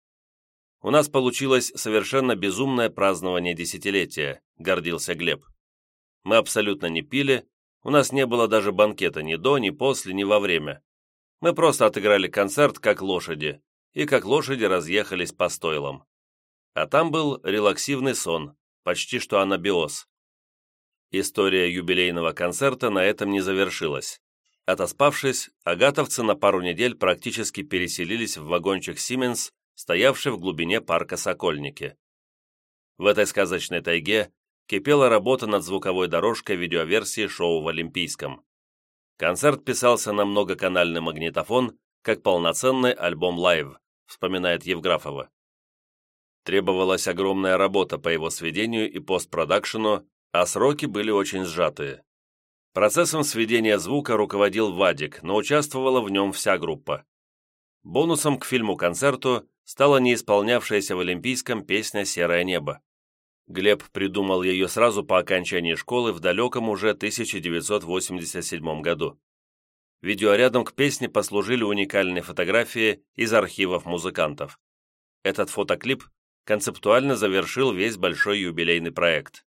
«У нас получилось совершенно безумное празднование десятилетия», — гордился Глеб. «Мы абсолютно не пили, у нас не было даже банкета ни до, ни после, ни во время. Мы просто отыграли концерт как лошади, и как лошади разъехались по стойлам. А там был релаксивный сон, почти что анабиоз. История юбилейного концерта на этом не завершилась. Отоспавшись, агатовцы на пару недель практически переселились в вагончик «Сименс», стоявший в глубине парка Сокольники. В этой сказочной тайге кипела работа над звуковой дорожкой видеоверсии шоу в Олимпийском. Концерт писался на многоканальный магнитофон, как полноценный альбом live, вспоминает Евграфова. Требовалась огромная работа по его сведению и постпродакшену, а сроки были очень сжатые. Процессом сведения звука руководил Вадик, но участвовала в нем вся группа. Бонусом к фильму-концерту стала не исполнявшаяся в Олимпийском песня «Серое небо». Глеб придумал ее сразу по окончании школы в далеком уже 1987 году. Видеорядом к песне послужили уникальные фотографии из архивов музыкантов. Этот фотоклип концептуально завершил весь большой юбилейный проект.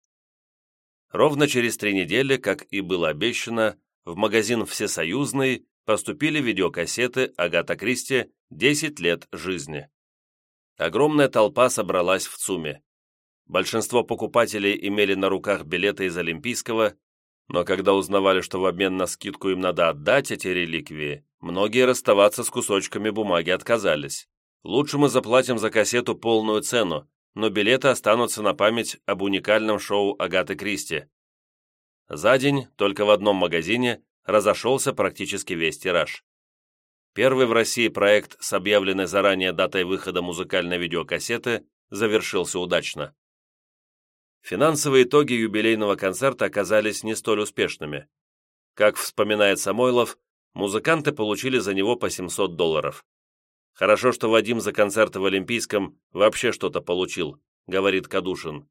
Ровно через три недели, как и было обещано, в магазин «Всесоюзный» поступили видеокассеты Агата Кристи «10 лет жизни». Огромная толпа собралась в ЦУМе. Большинство покупателей имели на руках билеты из Олимпийского, но когда узнавали, что в обмен на скидку им надо отдать эти реликвии, многие расставаться с кусочками бумаги отказались. Лучше мы заплатим за кассету полную цену, но билеты останутся на память об уникальном шоу Агаты Кристи. За день только в одном магазине разошелся практически весь тираж. Первый в России проект с объявленной заранее датой выхода музыкальной видеокассеты завершился удачно. Финансовые итоги юбилейного концерта оказались не столь успешными. Как вспоминает Самойлов, музыканты получили за него по 700 долларов. «Хорошо, что Вадим за концерты в Олимпийском вообще что-то получил», — говорит Кадушин.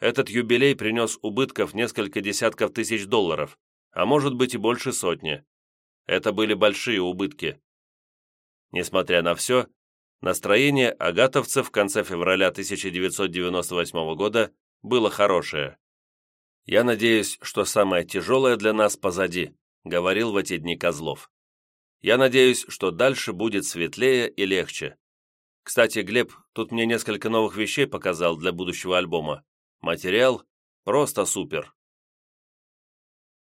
«Этот юбилей принес убытков несколько десятков тысяч долларов, а может быть и больше сотни. Это были большие убытки. Несмотря на все, настроение агатовцев в конце февраля 1998 года было хорошее. «Я надеюсь, что самое тяжелое для нас позади», — говорил в эти дни Козлов. «Я надеюсь, что дальше будет светлее и легче. Кстати, Глеб тут мне несколько новых вещей показал для будущего альбома. Материал просто супер».